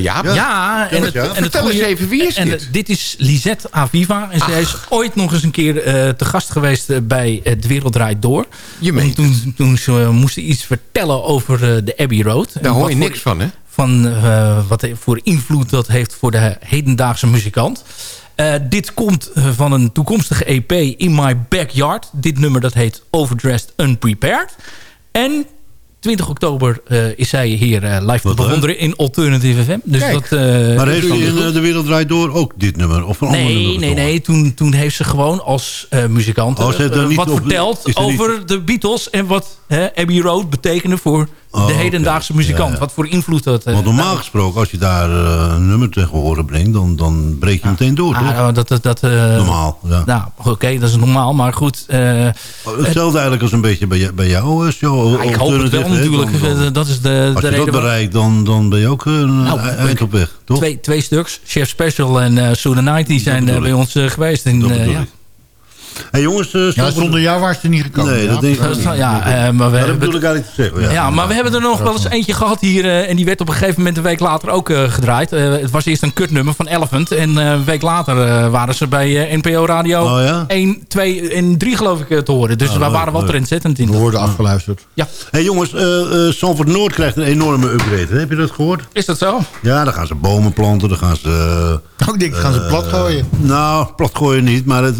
Jaap. Ja, en, het, en het Vertel eens goeie- even, wie is en dit? het- dit is Lisette Aviva. En zij is ooit nog eens een keer eh, te gast geweest eh, bij eh, De Wereld Draait Door. Je meent toen, toen ze eh, moesten iets vertellen over eh, de Abbey Road. Daar hoor je voor- niks van, hè? Van eh, wat voor invloed dat heeft voor de hedendaagse muzikant. Eh, dit komt eh, van een toekomstige EP In My Backyard. Dit nummer dat heet Overdressed Unprepared. En 20 oktober eh, is zij hier eh, live te Wat bewonderen in Alternative FM. Dus Kijk. dat, eh, maar heeft dan in goed. De Wereld Draait Door ook dit nummer? Of een ander Nee, nummer nee, nee. Toen, toen heeft ze gewoon als eh, muzikant Oh, ze wat op- verteld er niet- over de Beatles... en wat hè, Abbey Road betekende voor Oh, de hedendaagse muzikant. Ja, ja. Wat voor invloed dat... eh, Want normaal gesproken, als je daar eh, een nummer tegen horen brengt... dan, dan breek je meteen door, ah, toch? dat, dat, dat, eh, Normaal, ja. Nou, oké, dat is normaal. Maar goed... eh, Hetzelfde eigenlijk als een beetje bij, jou- bij jouw eh, show. Ik hoop het wel natuurlijk. Dan- dan- Eh, dat is de, als de je reden dat bereikt, dan, dan ben je ook een Nou, eh, eind op weg, toch? Twee, twee stuks. Chef Special en uh, Soda Night die zijn eh, bij ons eh, geweest. Eh, bedoel ja. ik. Hey jongens, eh, Ja, zonder jou was het niet gekomen. Nee, dat denk ik is- ja, eh, maar we Maar dat hebben- bedoel ik eigenlijk te zeggen. Ja, maar we hebben er nog wel eens eentje gehad hier. eh, en die werd op een gegeven moment een week later ook eh, gedraaid. Het was eerst een kutnummer van Elephant. En eh, een week later eh, waren ze bij NPO Radio Oh, ja? 1, 2 en 3 geloof ik te horen. Dus Ah, we leuk, waren wel trendzettend in. We worden afgeluisterd. Ja. Hey jongens, eh eh Zandvoort Noord krijgt een enorme upgrade. hè? Heb je dat gehoord? Is dat zo? Ja, dan gaan ze bomen planten, dan gaan ze... Oh, ik denk, gaan ze plat gooien? nou, plat gooien niet, maar het,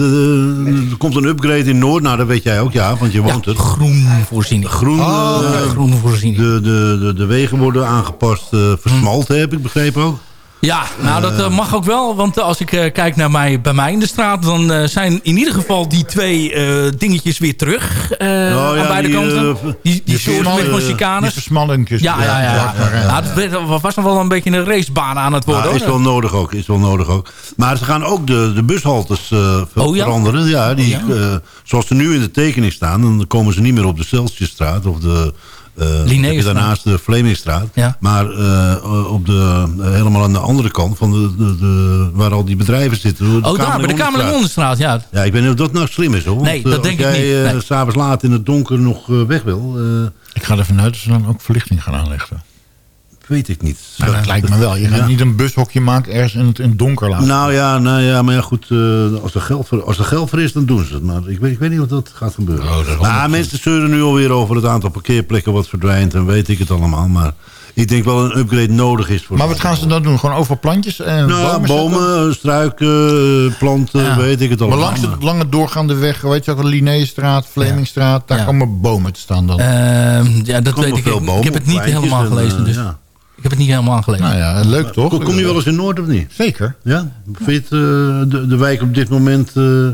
er komt een upgrade in Noord. Nou, dat weet jij ook, ja, want je woont er. Groenvoorziening. Groen, Oh, eh, groenvoorziening. De, de, de, de wegen worden aangepast, eh, versmalten, heb ik begrepen ook. Ja, nou dat eh, mag ook wel. Want eh, als ik eh, kijk naar mij, bij mij in de straat... dan eh, zijn in ieder geval die twee eh, dingetjes weer terug. eh, ja, aan beide die, kanten. eh, die die die met Die chicanes. versmallingjes. Ja, ja, ja. ja. Nou, dat was nog wel een beetje een racebaan aan het worden. Ja, is wel nodig ook, is wel nodig ook. Maar ze gaan ook de, de bushaltes eh, Oh, ja? veranderen. Ja, die, Oh, ja? eh, zoals ze nu in de tekening staan, dan komen ze niet meer op de Celsiusstraat of de... eh, je daarnaast de Vlemingstraat. Ja. Maar eh, op de, eh, helemaal aan de andere kant, van de, de, de, waar al die bedrijven zitten. De Oh, daar, bij de Kamerlingonstraat. Kamerlingonstraat, ja. Ja, ik weet niet of dat nou slim is. Hoor. Want, Nee, dat denk ik als jij, niet. eh, Nee. s'avonds laat in het donker nog weg wil, eh, Ik ga ervan uit dat ze dan ook verlichting gaan aanleggen. Weet ik niet. Nou, dat lijkt me wel. Je gaat Ja. niet een bushokje maken ergens in het, in het donker laten. Nou ja, nou ja, maar ja, goed, eh, als, er geld voor, als er geld voor is, dan doen ze het. Maar ik weet, ik weet niet of dat gaat gebeuren. Oh, dat maar mensen zeuren nu alweer over het aantal parkeerplekken wat verdwijnt en weet ik het allemaal. Maar ik denk wel een upgrade nodig is. Voor maar wat gaan ze dan doen? Gewoon over plantjes en Nou, bomen? struiken, planten, Ja. weet ik het Maar allemaal. langs de lange doorgaande weg, weet je de Linnéestraat, Vlemingstraat, daar Ja. komen bomen te staan dan. Ehm, ja, dat weet ik. Ik, heb het niet helemaal en, gelezen. eh, Dus. ja. Ik heb het niet helemaal gelezen. nou ja, leuk toch? Kom, kom je wel eens in Noord of niet? Zeker. Ja? Vind je het, eh, de, de wijk op dit moment eh,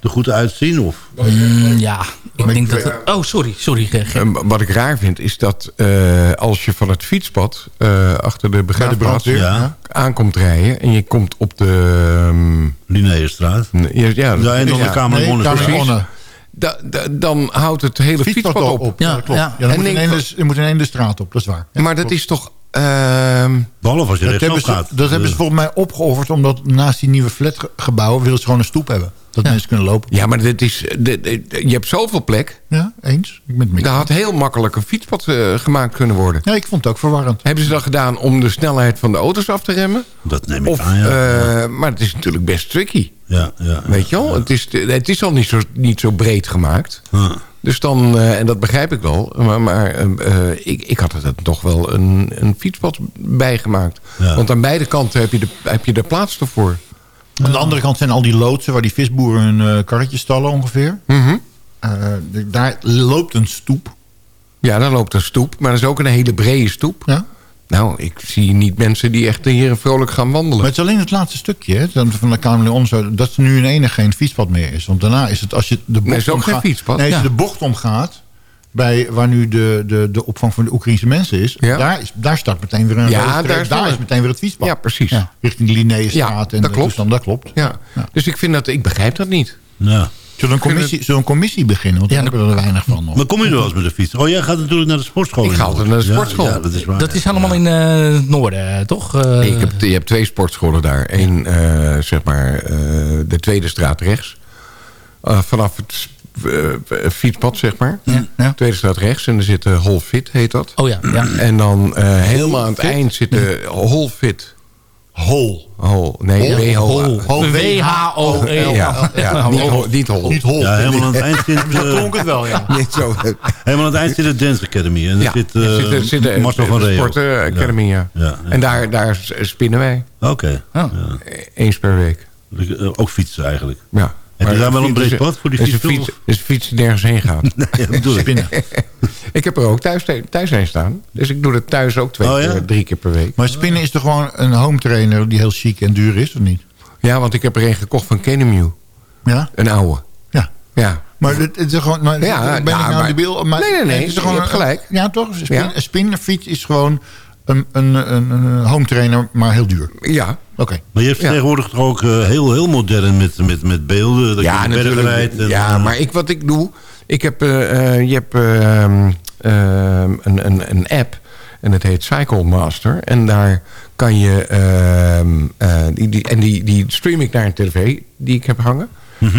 er goed uitzien? Of? Mm, ja, ik denk dat... Oh, sorry, sorry. En wat ik raar vind is dat eh, als je van het fietspad eh, achter de begraafplaats ja. aankomt rijden... en je komt op de... Linnaeusstraat. ja, ja, Ja, en dan de Kamer Nee, Bonnes. Kamerlingonnen. Da- da- dan houdt het hele Fietspad fietspad op. op. Ja, Ja, klopt. ja. Ja, dan En moet in de- je moet in één de straat op, dat is waar. Ja, maar dat klopt. is toch... ehm, Behalve als je Dat hebben, ze, gaat. dat hebben ze volgens mij opgeofferd... omdat naast die nieuwe flatgebouwen willen ze gewoon een stoep hebben. Dat mensen kunnen lopen. ja, maar dit is, dit- dit- je hebt zoveel plek. Ja, eens. Ik ben het Daar had heel makkelijk een fietspad eh, gemaakt kunnen worden. Ja, ik vond het ook verwarrend. Hebben ze dat gedaan om de snelheid van de auto's af te remmen? Dat neem ik Of, aan, ja. eh, maar het is natuurlijk best tricky. ja, ja, Weet je wel? Het, is, het is al niet zo, niet zo breed gemaakt. Ja. Dus dan, eh, en dat begrijp ik wel. Maar, maar eh, eh, ik, ik had er toch wel een, een fietspad bij gemaakt. Ja. Want aan beide kanten heb je, de, heb je er plaats voor. Aan de andere kant zijn al die loodsen... waar die visboeren hun karretjes stallen ongeveer. Mhm. De- daar loopt een stoep. Ja, daar loopt een stoep. Maar dat is ook een hele brede stoep. Ja? Nou, ik zie niet mensen die echt hier vrolijk gaan wandelen. Maar het is alleen het laatste stukje hè, van de Kamerlin zo dat er nu in ene geen fietspad meer is. Want daarna is het als je de bocht is ook geen omgaat- fietspad. Nee, als je de bocht omgaat bij waar nu de, de, de opvang van de Oekraïnse mensen is, Ja. daar, is daar start meteen weer een Ja, daar is daar, is een- meteen weer het fietspad. Ja, precies. Ja, richting de Linnéestraat Ja, en dat de klopt. toestand, dat klopt. Ja. Dus ik vind dat, ik begrijp dat niet. Ja. Zullen we een commissie, zullen we een commissie beginnen? Want daar hebben we er weinig van nog. Maar kom je er wel eens met de fiets? Oh, jij gaat natuurlijk naar de sportschool. Ik ga altijd naar de Ja, sportschool. Ja, dat is waar. Dat is allemaal in eh, het noorden, eh, toch? Eh, ik heb, je hebt twee sportscholen daar. Eén, zeg maar, de tweede straat rechts. Vanaf het fietspad, zeg maar. Ja, ja. Tweede straat rechts. En er zit uh, Hol Fit, heet dat. Oh ja, ja. En dan helemaal aan het eind zit de Hol Fit. Hol. Hol. Nee. WH. Hol. W-H-O-E. Ja, ja, niet hol. Niet hol. Niet hol. Ja, helemaal aan het eind zit, Zo eh, klonk het wel, ja. Niet zo. helemaal aan het eind zit de Dance Academy. En daar Ja, zit, eh, zit, zit de, Marcel van Reo. Sport eh, Academy, ja. En daar, daar spinnen wij. Oké. Oh. Ja. Eens per week. Eh, Ook fietsen eigenlijk. Ja. Maar daar wel een breed pad voor die fiets? Is een fiets die nergens heen gaat. Dat bedoel ik. Ik heb er ook thuis, thuis heen staan. Dus ik doe het thuis ook twee Oh, ja? keer, drie keer per week. Maar spinnen is toch gewoon een home trainer die heel chic en duur is, of niet? Ja, want ik heb er een gekocht van Kenemew. Ja? Een oude. Ja. Ja. Maar het, het is gewoon... Maar, Ja, ben ik nou maar- debiel? Maar, Nee, nee, nee, het is gewoon gelijk. Ja, toch? Spin, Ja. een spinnenfiets is gewoon een, een, een, een home trainer, maar heel duur. Ja. Oké. Maar je hebt Ja. tegenwoordig toch ook eh, heel, heel modern met, met, met beelden. Dat ja, je de bergen natuurlijk. rijdt en, ja, eh, maar ik, wat ik doe... Ik heb, eh, eh, je hebt ehm, ehm, een, een, een app... En het heet Cycle Master. En daar kan je... ehm, eh, die, die, en die, die stream ik naar een tv die ik heb hangen.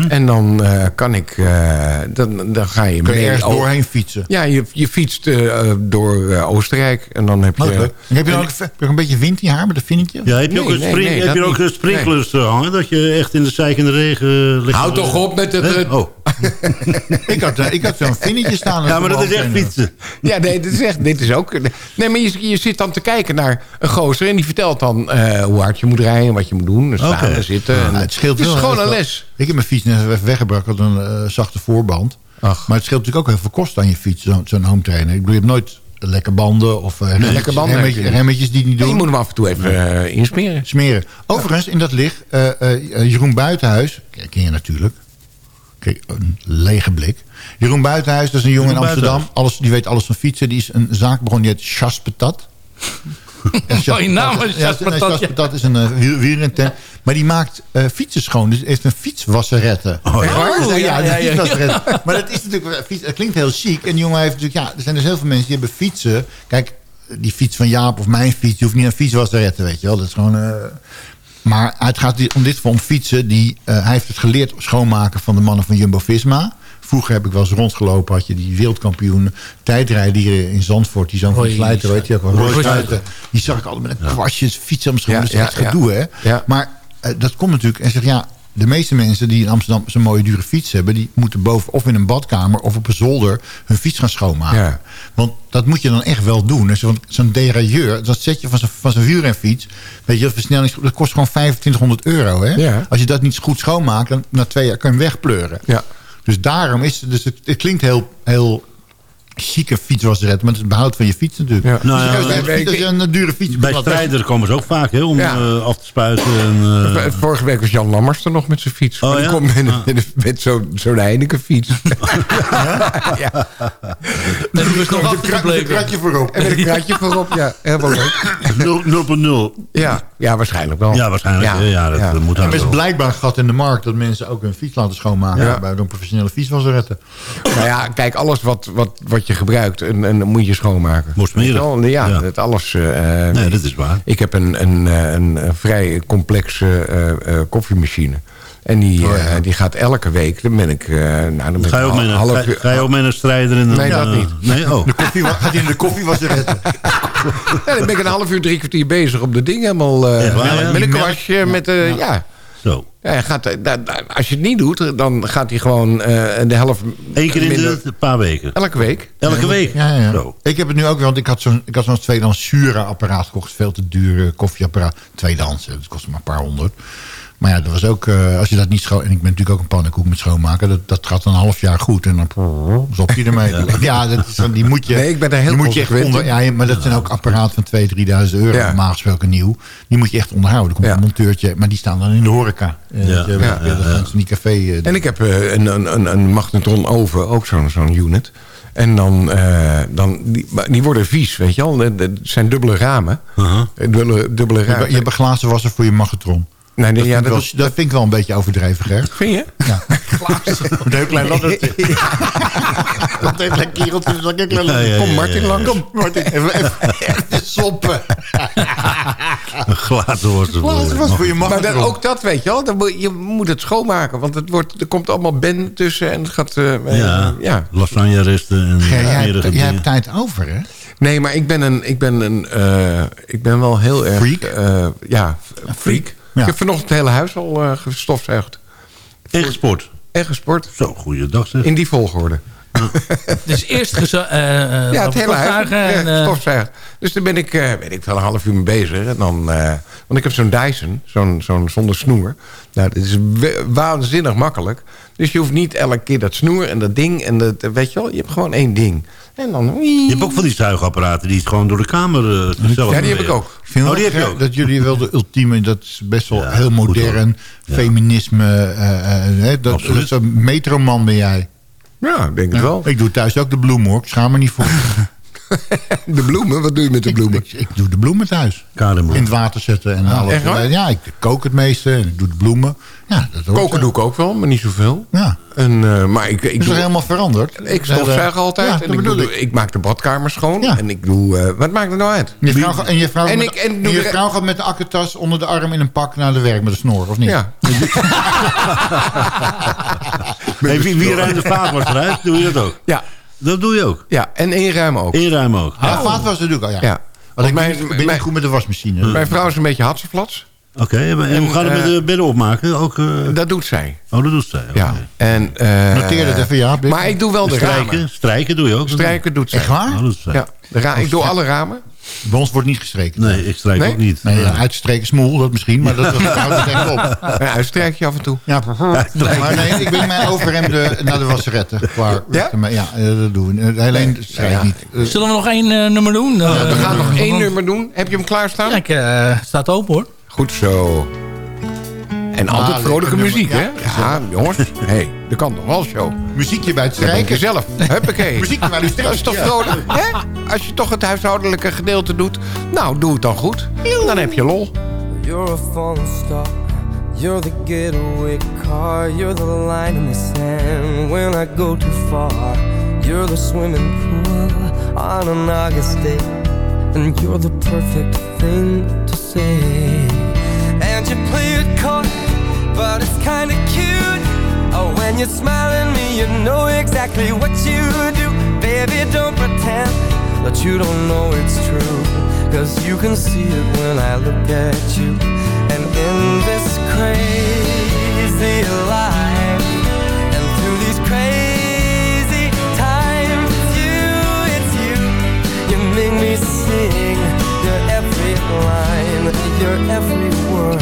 En dan eh, kan ik... eh, dan, dan ga je... Kun je ergens doorheen fietsen? Ja, je, je fietst eh, door Oostenrijk. En dan heb je... Oh. En heb je dan ook heb je ook een beetje wind in je haar met een vinnetje? Ja, heb je ook, Nee, een nee, spring, nee, heb dat je ook niet. een sprinklers hangen? Dat je echt in de zeikende regen ligt? Houd toch op met het... Oh. ik had, ik had zo'n vinnetje staan. Ja, maar dat is echt fietsen. Ja, nee, dit is echt, dit is ook... Nee, maar je, je zit dan te kijken naar een gozer... en die vertelt dan eh, hoe hard je moet rijden, wat je moet doen. Staan Oké. en zitten. Ja, en, het scheelt het is gewoon een les. Ik heb mijn fiets net even weggebracht. Ik had een eh, zachte voorband. Maar het scheelt natuurlijk ook heel veel kosten aan je fiets, zo'n zo'n home trainer. Ik bedoel, je hebt nooit lekke banden of eh, remmetjes, lekke banden remmetjes die niet doen. Je moet hem af en toe even eh, insmeren. Smeren. Overigens, in dat licht, eh, eh, Jeroen Buitenhuis, ken ken je natuurlijk. Kijk, een lege blik. Jeroen Buitenhuis, dat is een jongen Jeroen in Amsterdam. Alles, die weet alles van fietsen. Die is een zaak begonnen, die heet Chaspetat. Mooie naam, Ja. Chaspetat is een uh. Maar die maakt eh, fietsen schoon. Dus heeft een fietswasserette. Oh, ja. Ja, Oh, ja, ja, de ja, ja. fietswasserette. Maar dat is natuurlijk, fiets, het klinkt heel chic. En die jongen heeft natuurlijk, ja, er zijn dus heel veel mensen die hebben fietsen. Kijk, die fiets van Jaap of mijn fiets, die hoeft niet een fietswasserette, weet je wel. Dat is gewoon... eh, maar het gaat om dit geval om fietsen. Die, eh, hij heeft het geleerd schoonmaken van de mannen van Jumbo-Visma. Vroeger heb ik wel eens rondgelopen. Had je die wereldkampioen tijdrijden hier in Zandvoort. Die zoon van weet je ook wel. Roy. Die zag ik altijd met een kwastje echt ja. gedoe, hè. Maar eh, dat komt natuurlijk. En zegt ja, de meeste mensen die in Amsterdam zo'n mooie dure fiets hebben... die moeten boven of in een badkamer of op een zolder hun fiets gaan schoonmaken. Ja. Want dat moet je dan echt wel doen. Dus, zo'n derailleur, dat zet je van zo'n van zo'n wielrenfiets... weet je, dat versnellings, dat kost gewoon 2500 euro. Hè? Ja. Als je dat niet goed schoonmaakt, dan na twee jaar kan je hem wegpleuren. Ja. Dus daarom is het, dus het, het klinkt heel, heel chique fietswasseret, maar het is het behoud van je fiets natuurlijk. Ja. Nou ja, dus als je- als je een dure fiets Bij strijders komen ze ook vaak hè, om Ja. eh, af te spuiten. En, eh, Vorige week was Jan Lammers er nog met zijn fiets. Oh, Maar die ja? komt met, Ah. met, met zo'n zo'n Heineken fiets. ja. En die was nog Met een met kratje voorop. En met een kratje voorop. Ja, helemaal leuk. 0.0. Ja, ja waarschijnlijk wel. Ja, waarschijnlijk. Ja, ja, dat eh, moet Er is blijkbaar een gat in de markt dat mensen ook hun fiets laten schoonmaken Ja. bij een professionele fietswasseretten. Nou ja, kijk, alles wat, wat, wat je gebruikt, en, en moet je schoonmaken. Je wel? Ja, Ja. Dat alles. eh, Nee, dat is waar. Ik heb een, een, eh, een, een vrij complexe eh, eh, koffiemachine. En die, Oh, ja. eh, die gaat elke week, dan ben ik... eh nou, dan ben Ga je ook een met half een, uur- ga je ook met een strijder in een... Nee, dat niet. Nee, oh. De koffie, gaat hij in de koffiewasseretten? Ja, dan ben ik een half uur, drie kwartier bezig om de ding helemaal... eh ja? met een kwastje, met... ja. Zo. Ja, gaat, eh, als je het niet doet, dan gaat hij gewoon eh, de helft Eén keer in minder- de paar weken. Elke week. Elke week. Ja, ja. Zo. Ik heb het nu ook, want ik had zo'n ik had zo'n tweedehands Sura-apparaat gekocht. Veel te duur koffieapparaat. Tweedehands, dat kostte maar een paar honderd. Maar ja, dat was ook, eh, als je dat niet schoon... En ik ben natuurlijk ook een pannenkoek met schoonmaken. Dat, dat gaat dan een half jaar goed. En dan stop je ermee. Ja, dat is, dan- die moet je... Nee, ik ben daar heel moet je echt onder, ja, maar dat zijn ook apparaten van 2.000, 3.000 euro. Ja. Normaal gesproken nieuw. Die moet je echt onderhouden. Er komt Ja. een monteurtje. Maar die staan dan in de horeca. Eh, Ja. dat je- Ja, dat in die café... eh, En ik heb een, een, een, een magnetron oven, ook zo'n zo'n unit. En dan, eh, dan die, die worden vies, weet je wel. Het zijn dubbele ramen. Uh-huh. Dubbele, dubbele je, hebt- ramen. je hebt een glazen wasser voor je magnetron. Nee, nee, Dat, ja, vind ik dat wel, is, dat vind ik wel een beetje overdreven, Gert. vind je? Ja. Een heel klein laddertje. Dat heeft een kereltje. Dat een klein Ja, ja, ja, Kom Martin langs. Kom, Martin, even, even, even soppen. Een glazen worst. Glazen was voor je Maar dan, ook dat, weet je wel. Dan moet, je moet het schoonmaken. Want het wordt, er komt allemaal ben tussen. En het gaat... eh, eh, Ja, ja. lasagne-resten en Ger, jij, hebt, jij hebt tijd over, hè? Nee, maar ik ben een... Ik ben, een, eh, ik ben wel heel erg... Freak? eh, ja, freak. Ja. Ik heb vanochtend het hele huis al eh gestofzuigd. En gesport. En gesport. Zo, goeiedag zeg. In die volgorde. Dus eerst eh, eh, Ja, het hele huis. stofzuigen Ja, en, eh, stofzuigen. Dus daar ben ik, eh, weet ik wel, een half uur mee bezig. En dan, eh, want ik heb zo'n Dyson, zo'n zo'n zonder snoer. Nou, dat is waanzinnig makkelijk. Dus je hoeft niet elke keer dat snoer en dat ding. En dat, weet je wel, je hebt gewoon één ding. En dan... Je hebt ook van die zuigapparaten die het gewoon door de kamer uh, zelf Ja, die heb ik bewegen. ook. Ik vind Oh, wel die heb je Ger, ook. dat jullie wel de ultieme... Dat is best wel Ja, heel modern. Ja. Feminisme. eh, eh, hè, dat, Absoluut. dat is een metroman ben jij. Ja, ik denk het wel. Ik doe thuis ook de bloem, hoor. Ik schaam me niet voor. De bloemen? Wat doe je met de bloemen? Ik, ik doe de bloemen thuis. In het water zetten en alles. echt waar? Ja, ik kook het meeste en ik doe de bloemen. Ja, dat Koken zo. doe ik ook wel, maar niet zoveel. Ja. En, eh, maar ik, ik is toch doe- helemaal veranderd? Ik stofzuig altijd. Ja, en ik, doe, ik. maak de badkamer schoon. En ik doe... eh, wat maakt het nou uit? Je vrouw, en je vrouw, En met, ik- en en doe je de- vrouw gaat met de akkertas onder de arm in een pak naar de werk met een snor, of niet? Ja. Hey, wie, wie ruimt de vaatwas eruit? Doe je dat ook? Ja. Dat doe je ook? Ja, en inruimen ook. Inruimen ook. Ja, vaatwas doe ik al, ja. Ja. Want ik ben, mijn- ben mijn- goed met de wasmachine. Mijn vrouw is een beetje hatseflats. Oké, en En, hoe gaat het met eh, de bedden opmaken? Ook, eh, Dat doet zij. Oh, dat doet zij. Ja. En, eh, Noteer het even, ja. Maar ik doe wel de Strijken, ramen. strijken doe je ook? Strijken doet zij. Echt waar? Oh, dat doet zij. Ja, de ra- ik doe alle ramen. Bij ons wordt niet gestreken. Nee, ik strijk Nee? ook niet. Nee, ja, uitstreken smoel, dat misschien, maar dat, dat houdt het echt op. Ja, uitstrijk je af en toe. Ja, maar nee, ik ben mijn overhemden naar de wasseretten. Klaar. Ja? Ja, eh, dat doen we. Alleen strijk Ja. niet. Eh, Zullen we nog één eh, nummer doen? Ja, Eh, we gaan nog één nummer doen. Heb je hem klaarstaan? Ja, ik, eh, staat open hoor. Goed zo. En Ah, altijd vrolijke muziek, hè? Ja, jongens. hey, dat kan toch wel show. Muziekje bij het strijken. zelf. Huppakee. Muziekje bij het Dat is toch vrolijk, hè? Als je toch het huishoudelijke gedeelte doet, nou, doe het dan goed. Dan heb je lol. You're a falling star. You're the getaway car. You're the line in the sand when I go too far. You're the swimming pool on an August day. And you're the perfect thing to say. And you play it coy, but it's kinda cute. Oh, when you smile at me, you know exactly what you do. Baby, don't pretend that you don't know it's true. Cause you can see it when I look at you. And in this crazy life, and through these crazy times, it's you, it's you. You make me sing your every line, your every word,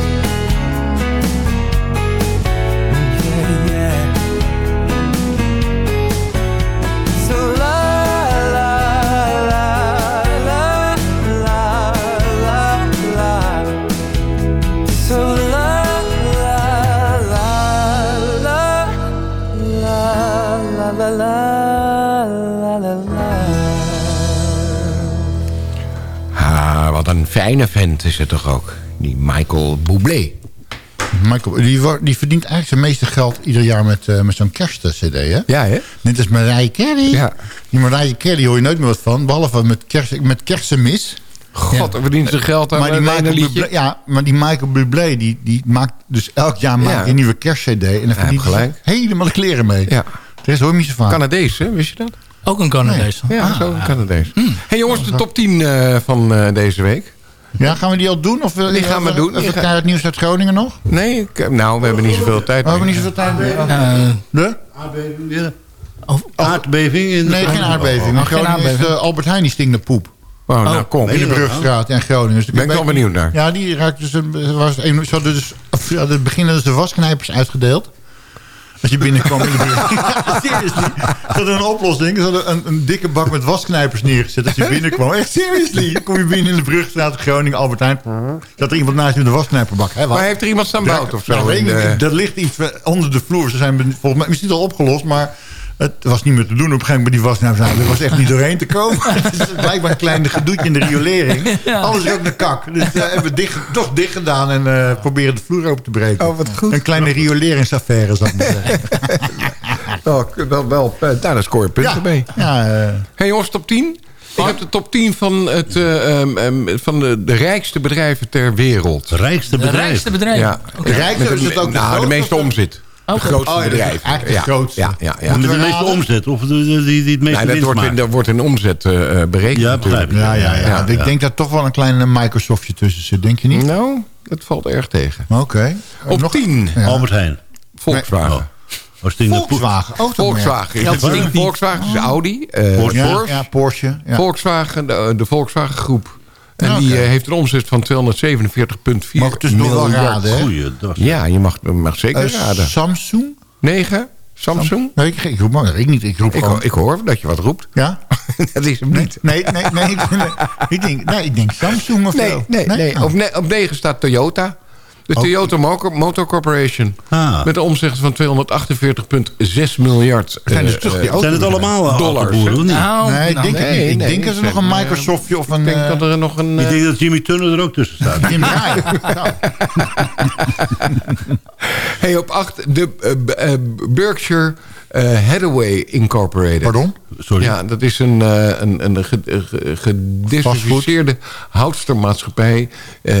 Een fijne vent is het toch ook. Die Michael Bublé. Michael, die, die verdient eigenlijk zijn meeste geld ieder jaar met, eh, met zo'n kerstcd, hè? Ja, hè? Net als Mariah Carey. Ja. Die Mariah Carey hoor je nooit meer wat van, behalve met, kerst, met kerstmis. God, dan verdient ze geld aan maar die Michael. Bublé, ja, maar die Michael Bublé, die, die maakt dus elk jaar maakt Ja. een nieuwe kerstcd. En dan hebt verdient hij gelijk. helemaal de kleren mee. Ja. Dat is hoor je niet zo vaak. Canadees, hè? Wist je dat? Ook een Canadees. Ja, Ah. zo een Canadees. hey jongens, de top 10 eh, van eh, deze week. Ja, gaan we die al doen? Of, eh, Die gaan we doen. Gaan- naar het nieuws uit Groningen nog? Nee, ik, nou, we hebben niet zoveel tijd. Oh, we hebben niet zoveel tijd meer. Eh, de? Ja. Aardbeving in Nee, geen aardbeving. Oh, Maar geen Groningen is aardbeving. de Albert Heijn die stinkt naar poep. Oh, nou, kom. In de Brugstraat in Groningen. Dus Ben ik wel benieuwd naar. Ja, die raakte dus, een- was een, ze hadden dus, het begin hadden ze wasknijpers uitgedeeld. Als je binnenkwam in de brug. Ja, seriously. Ze hadden een oplossing. Ze hadden een, een dikke bak met wasknijpers neergezet als je binnenkwam. Echt seriously. Kom je binnen in de Brugstraat, Groningen, Albert Heijn. Zat er iemand naast je met een wasknijperbak. Hè? Maar heeft er iemand staan bout of zo? Nou, de-. Dat ligt iets onder de vloer. Ze zijn volgens mij misschien al opgelost, maar het was niet meer te doen. Op een gegeven moment die wasnijpers. Nou, er was echt niet doorheen te komen. Het is blijkbaar een klein gedoetje in de riolering. Alles is ook naar kak. Dus eh, hebben we dicht, toch dicht gedaan en eh, proberen de vloer open te breken. Oh, wat goed. Een kleine rioleringsaffaire, zou ik maar zeggen. Oh, wel, wel, eh, daar scoor je punten Ja. mee. Ja, eh, Hey jongens, top 10. Ik heb de top 10 van, het, eh, ehm, ehm, van de, de rijkste bedrijven ter wereld. Rijkste de bedrijf. rijkste bedrijf. Ja. De rijkste, is het ook de nou, de meeste omzet. Grootste Oh, bedrijven. eigenlijk de ja. grootste. Ja, ja, ja. Met de meeste omzet. Of de, die, die het meeste Nee, dat, winst wordt in, maakt. dat wordt in omzet eh, eh, berekend Ja, begrijp ik. Ja, ja, ja. Ja, Ik denk dat toch wel een klein eh, Microsoftje tussen zit, denk je niet? Nou, dat valt erg tegen. Oké. Op Nog- 10, Ja. Albert Heijn. Volkswagen. Oh. Poep- Volkswagen. Ook Volkswagen Ja, het niet. Volkswagen is Audi, eh, Porsche. Ja, Porsche, ja, Porsche. Ja. Volkswagen, de, de Volkswagen groep. En die eh, heeft een omzet van 247,4 Mag ik tussendoor wel raden, hè? Goeie, dat Ja, je mag, mag zeker Eh, raden. Samsung? 9? Samsung? Nee, ik, ik roep maar. Ik niet. Ik roep Ik, gewoon. hoor- ik hoor dat je wat roept. Ja? dat is hem Nee, niet. nee, nee. nee, ik, nee, ik, denk, nee ik denk Samsung of Nee, zo. nee, nee. Oh. Op, ne op 9 staat Toyota. De. Toyota Motor, Motor Corporation. Ah. Met een omzet van 248,6 miljard Zijn dus eh, toch die eh, auto's? Zijn het allemaal Dollars, of niet? Nou, Nee, ik nou, denk nee, niet. Ik nee, denk dat er zijn, nog een eh, Microsoftje of een... Ik denk eh, dat er nog een... Ik eh, denk dat Jimmy Turner er ook tussen staat. Jim Ryan. Nou, Hey, op 8 de eh, eh, Berkshire eh, Hathaway Incorporated. Pardon? Sorry. Ja, dat is een, eh, een, een ge- ge- gediversifieerde houdstermaatschappij... eh,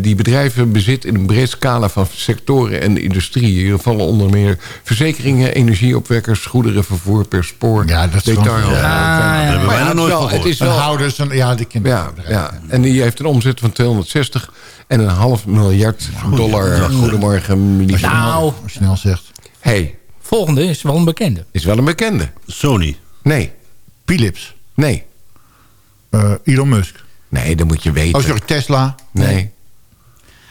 die bedrijven bezit in een breed scala van sectoren en industrieën. Hier vallen onder meer verzekeringen, energieopwekkers... goederenvervoer per spoor, Ja, dat is detail. gewoon- Ja, ja. Nooit wel- van het is een wel houders. Een, ja, die ja, ja, en die heeft een omzet van 260 en een half miljard dollar. Goedemorgen, meneer. Nou, Als je snel zegt. Hey, volgende is wel een bekende. is wel een bekende. Sony. Nee, Philips. nee, eh, Elon Musk. nee, dat moet je weten. Oh, sorry, Tesla. Nee.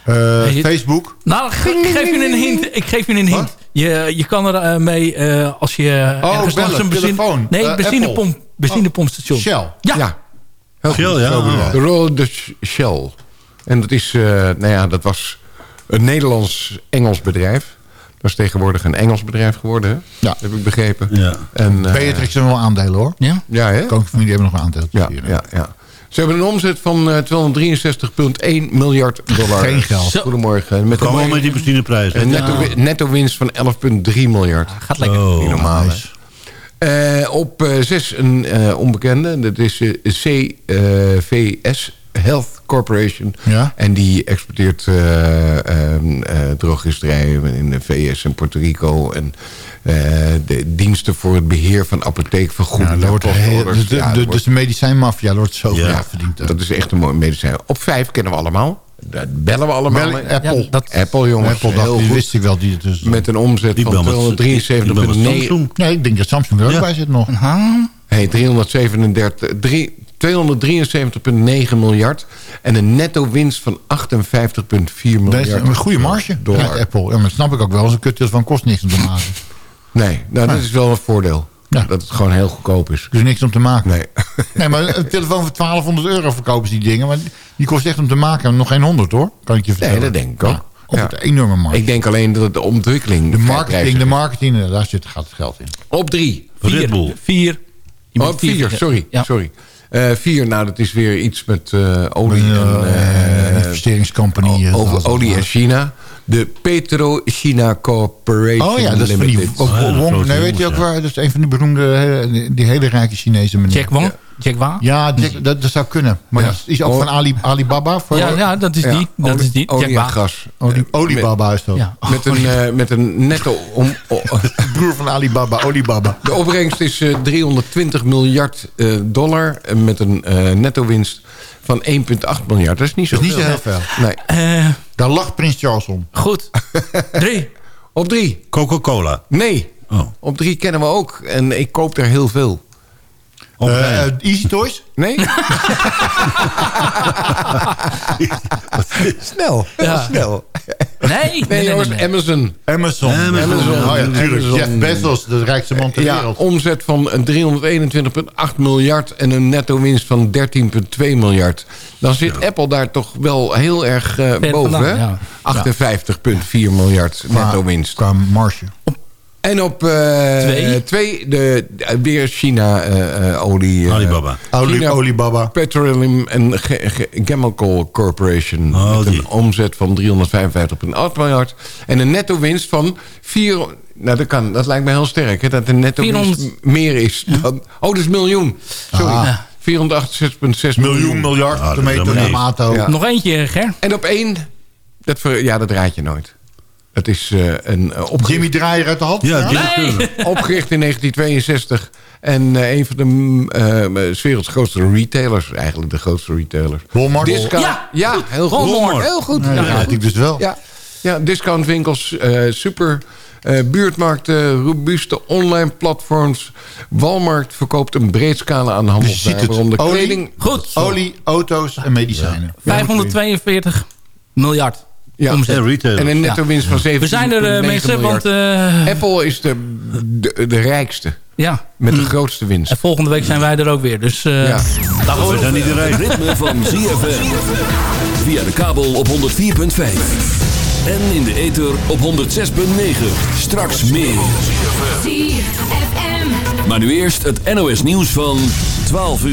eh, Nee, Facebook. Nou, ge- ik geef je een hint. Ik geef je een hint. Je, je kan er eh, mee eh, als je Oh, ergens bellen, een benzine, telefoon. nee, Eh, benzinepomp, benzinepompstation. Shell. Ja. Ja. Heel Shell, goed. ja. De Royal Dutch Shell. En dat is, eh, nou ja, dat was een Nederlands-Engels bedrijf. Dat is tegenwoordig een Engels bedrijf geworden, hè? Ja. heb ik begrepen. Ja. En, eh, Beatrix hebben wel aandelen hoor. Ja? ja, hè? Koninkfamilie hebben nog aandeeltjes Ja, hier. ja, ja. Ze hebben een omzet van eh, 263,1 miljard dollar. Geen geld. Zo. Goedemorgen. Met Gewoon een, met die benzineprijzen. een netto, netto winst van 11,3 miljard. Gaat lekker. Oh, Niet normaal, nice. Eh, op eh, zes een eh, onbekende. Dat is eh, CVS Health Corporation. Ja. En die exporteert eh ehm, eh, drogisterijen in de VS en Puerto Rico. En eh, de diensten voor het beheer van apotheekvergoedingen. Ja, dus, de, Ja, de- dat wordt- dus de medicijnmafia wordt ja, ja, verdiend. dat is echt een mooi medicijn. Op vijf kennen we allemaal. Dat bellen we allemaal. Bellen-? Apple. Ja, dat, Apple, jongens. Apple, dacht, heel die goed. wist ik wel. Die, dus, Met een omzet Die van bel met- die bel met 273,9 Samsung. nee, ik denk dat Samsung er ook Ja. bij zit nog. Hey, 337, drie- 273,9 miljard. En een netto winst van 58,4 Dat is miljard. een goede marge. Ja, Apple. Ja, maar dat snap ik ook wel. Zo'n kuttelefoon kost niks om te maken. Nee, nou, dat is wel een voordeel. Ja. Dat het gewoon heel goedkoop is. Er is niks om te maken. Nee. Nee, maar een telefoon voor 1200 euro verkopen ze die dingen. Maar die kost echt om te maken nog geen 100 hoor. Kan ik je vertellen. Nee, dat denk ik ook. Ja, op Ja. het enorme markt. Ik denk alleen dat de ontwikkeling... de marketing, de marketing, daar zit, gaat het geld in. Op drie. Red Bull. Vier. Je Oh, op vier, zeggen. sorry. Ja. sorry. Eh, vier, nou, dat is weer iets met eh, olie en... eh, eh, investeringscompagnie. eh, over olie en China. De Petro China Corporation Oh ja, dat is van die... Wong- nee, weet je ook waar? Dat is een van die beroemde, eh, die, hele rijke Chinese meneer. Jack Wang? Jack Wa? Ja, Jack, dat, dat zou kunnen. Maar Ja. dat is ook Oh. van Ali, Alibaba. Voor, Ja, ja, dat is Ja, die. Dat olie- is die. Olie Jack gas. Olie, Olibaba is dat. Ja. Met een, eh, met een netto... Om, Broer van Alibaba, Olibaba. de opbrengst is eh, 320 miljard eh, dollar. En met een eh, netto winst van 1,8 miljard. Dat is niet zo Dat is niet veel. zo heel veel. Nee. Daar lacht Prins Charles om. Goed. Drie. Op drie. Coca-Cola. Nee. Oh. Op drie kennen we ook. En ik koop er heel veel. Eh, eh, Easy Toys? Nee? snel. Ja. Snel. Nee, nee, Nee, nee, jongens, nee, nee. Amazon. Amazon. Amazon. Oh ja, natuurlijk. Amazon. Jeff Bezos, de rijkste man ter Ja, wereld. omzet van 321,8 miljard en een netto winst van 13,2 miljard. Dan zit Apple daar toch wel heel erg eh, boven, hè? ja. 58,4 miljard netto winst. Qua marge. En op eh, Twee. twee, de, weer China eh, eh, olie. eh, Alibaba. China Olibaba. Petroleum en Chemical Corporation. Oh, met die. een omzet van 355,8 miljard. En een netto winst van 4... Nou, dat, kan, dat lijkt me heel sterk. Hè, dat de netto winst 400 meer is dan... Oh, dat is miljoen. Sorry. Ah. 486,6 Miljoen, miljard, Ah, dat is tomato, tomato. Ja. Nog eentje, Ger. En op één... Dat, ver- ja, dat raad je nooit. Het is eh, een uh, opgericht, Jimmy Draaier uit de hand? Ja, Nee. Turner. opgericht in 1962. En eh, een van de mm, eh, werelds grootste retailers. Eigenlijk de grootste retailers. Walmart? Discount. Ja, ja goed. heel goed. Walmart. Heel goed. Nee, Ja, goed. ik dus wel. Ja, ja discountwinkels, eh, super. eh, buurtmarkten, robuuste online platforms. Walmart verkoopt een breed scala aan Je ziet handelswaar. het. Waaronder Olie. kleding. Goed. Olie, auto's en medicijnen. 542 miljard Ja. omzet. En een netto winst van 7 We zijn er, eh, mensen, want... eh, Apple is de, de, de rijkste. ja. Met de grootste winst. En volgende week zijn wij er ook weer. Dus eh Ja. dag We hoor. zijn rij. ritme van ZFM. Via de kabel op 104.5. En in de ether op 106.9. Straks meer. Maar nu eerst het NOS nieuws van 12 uur.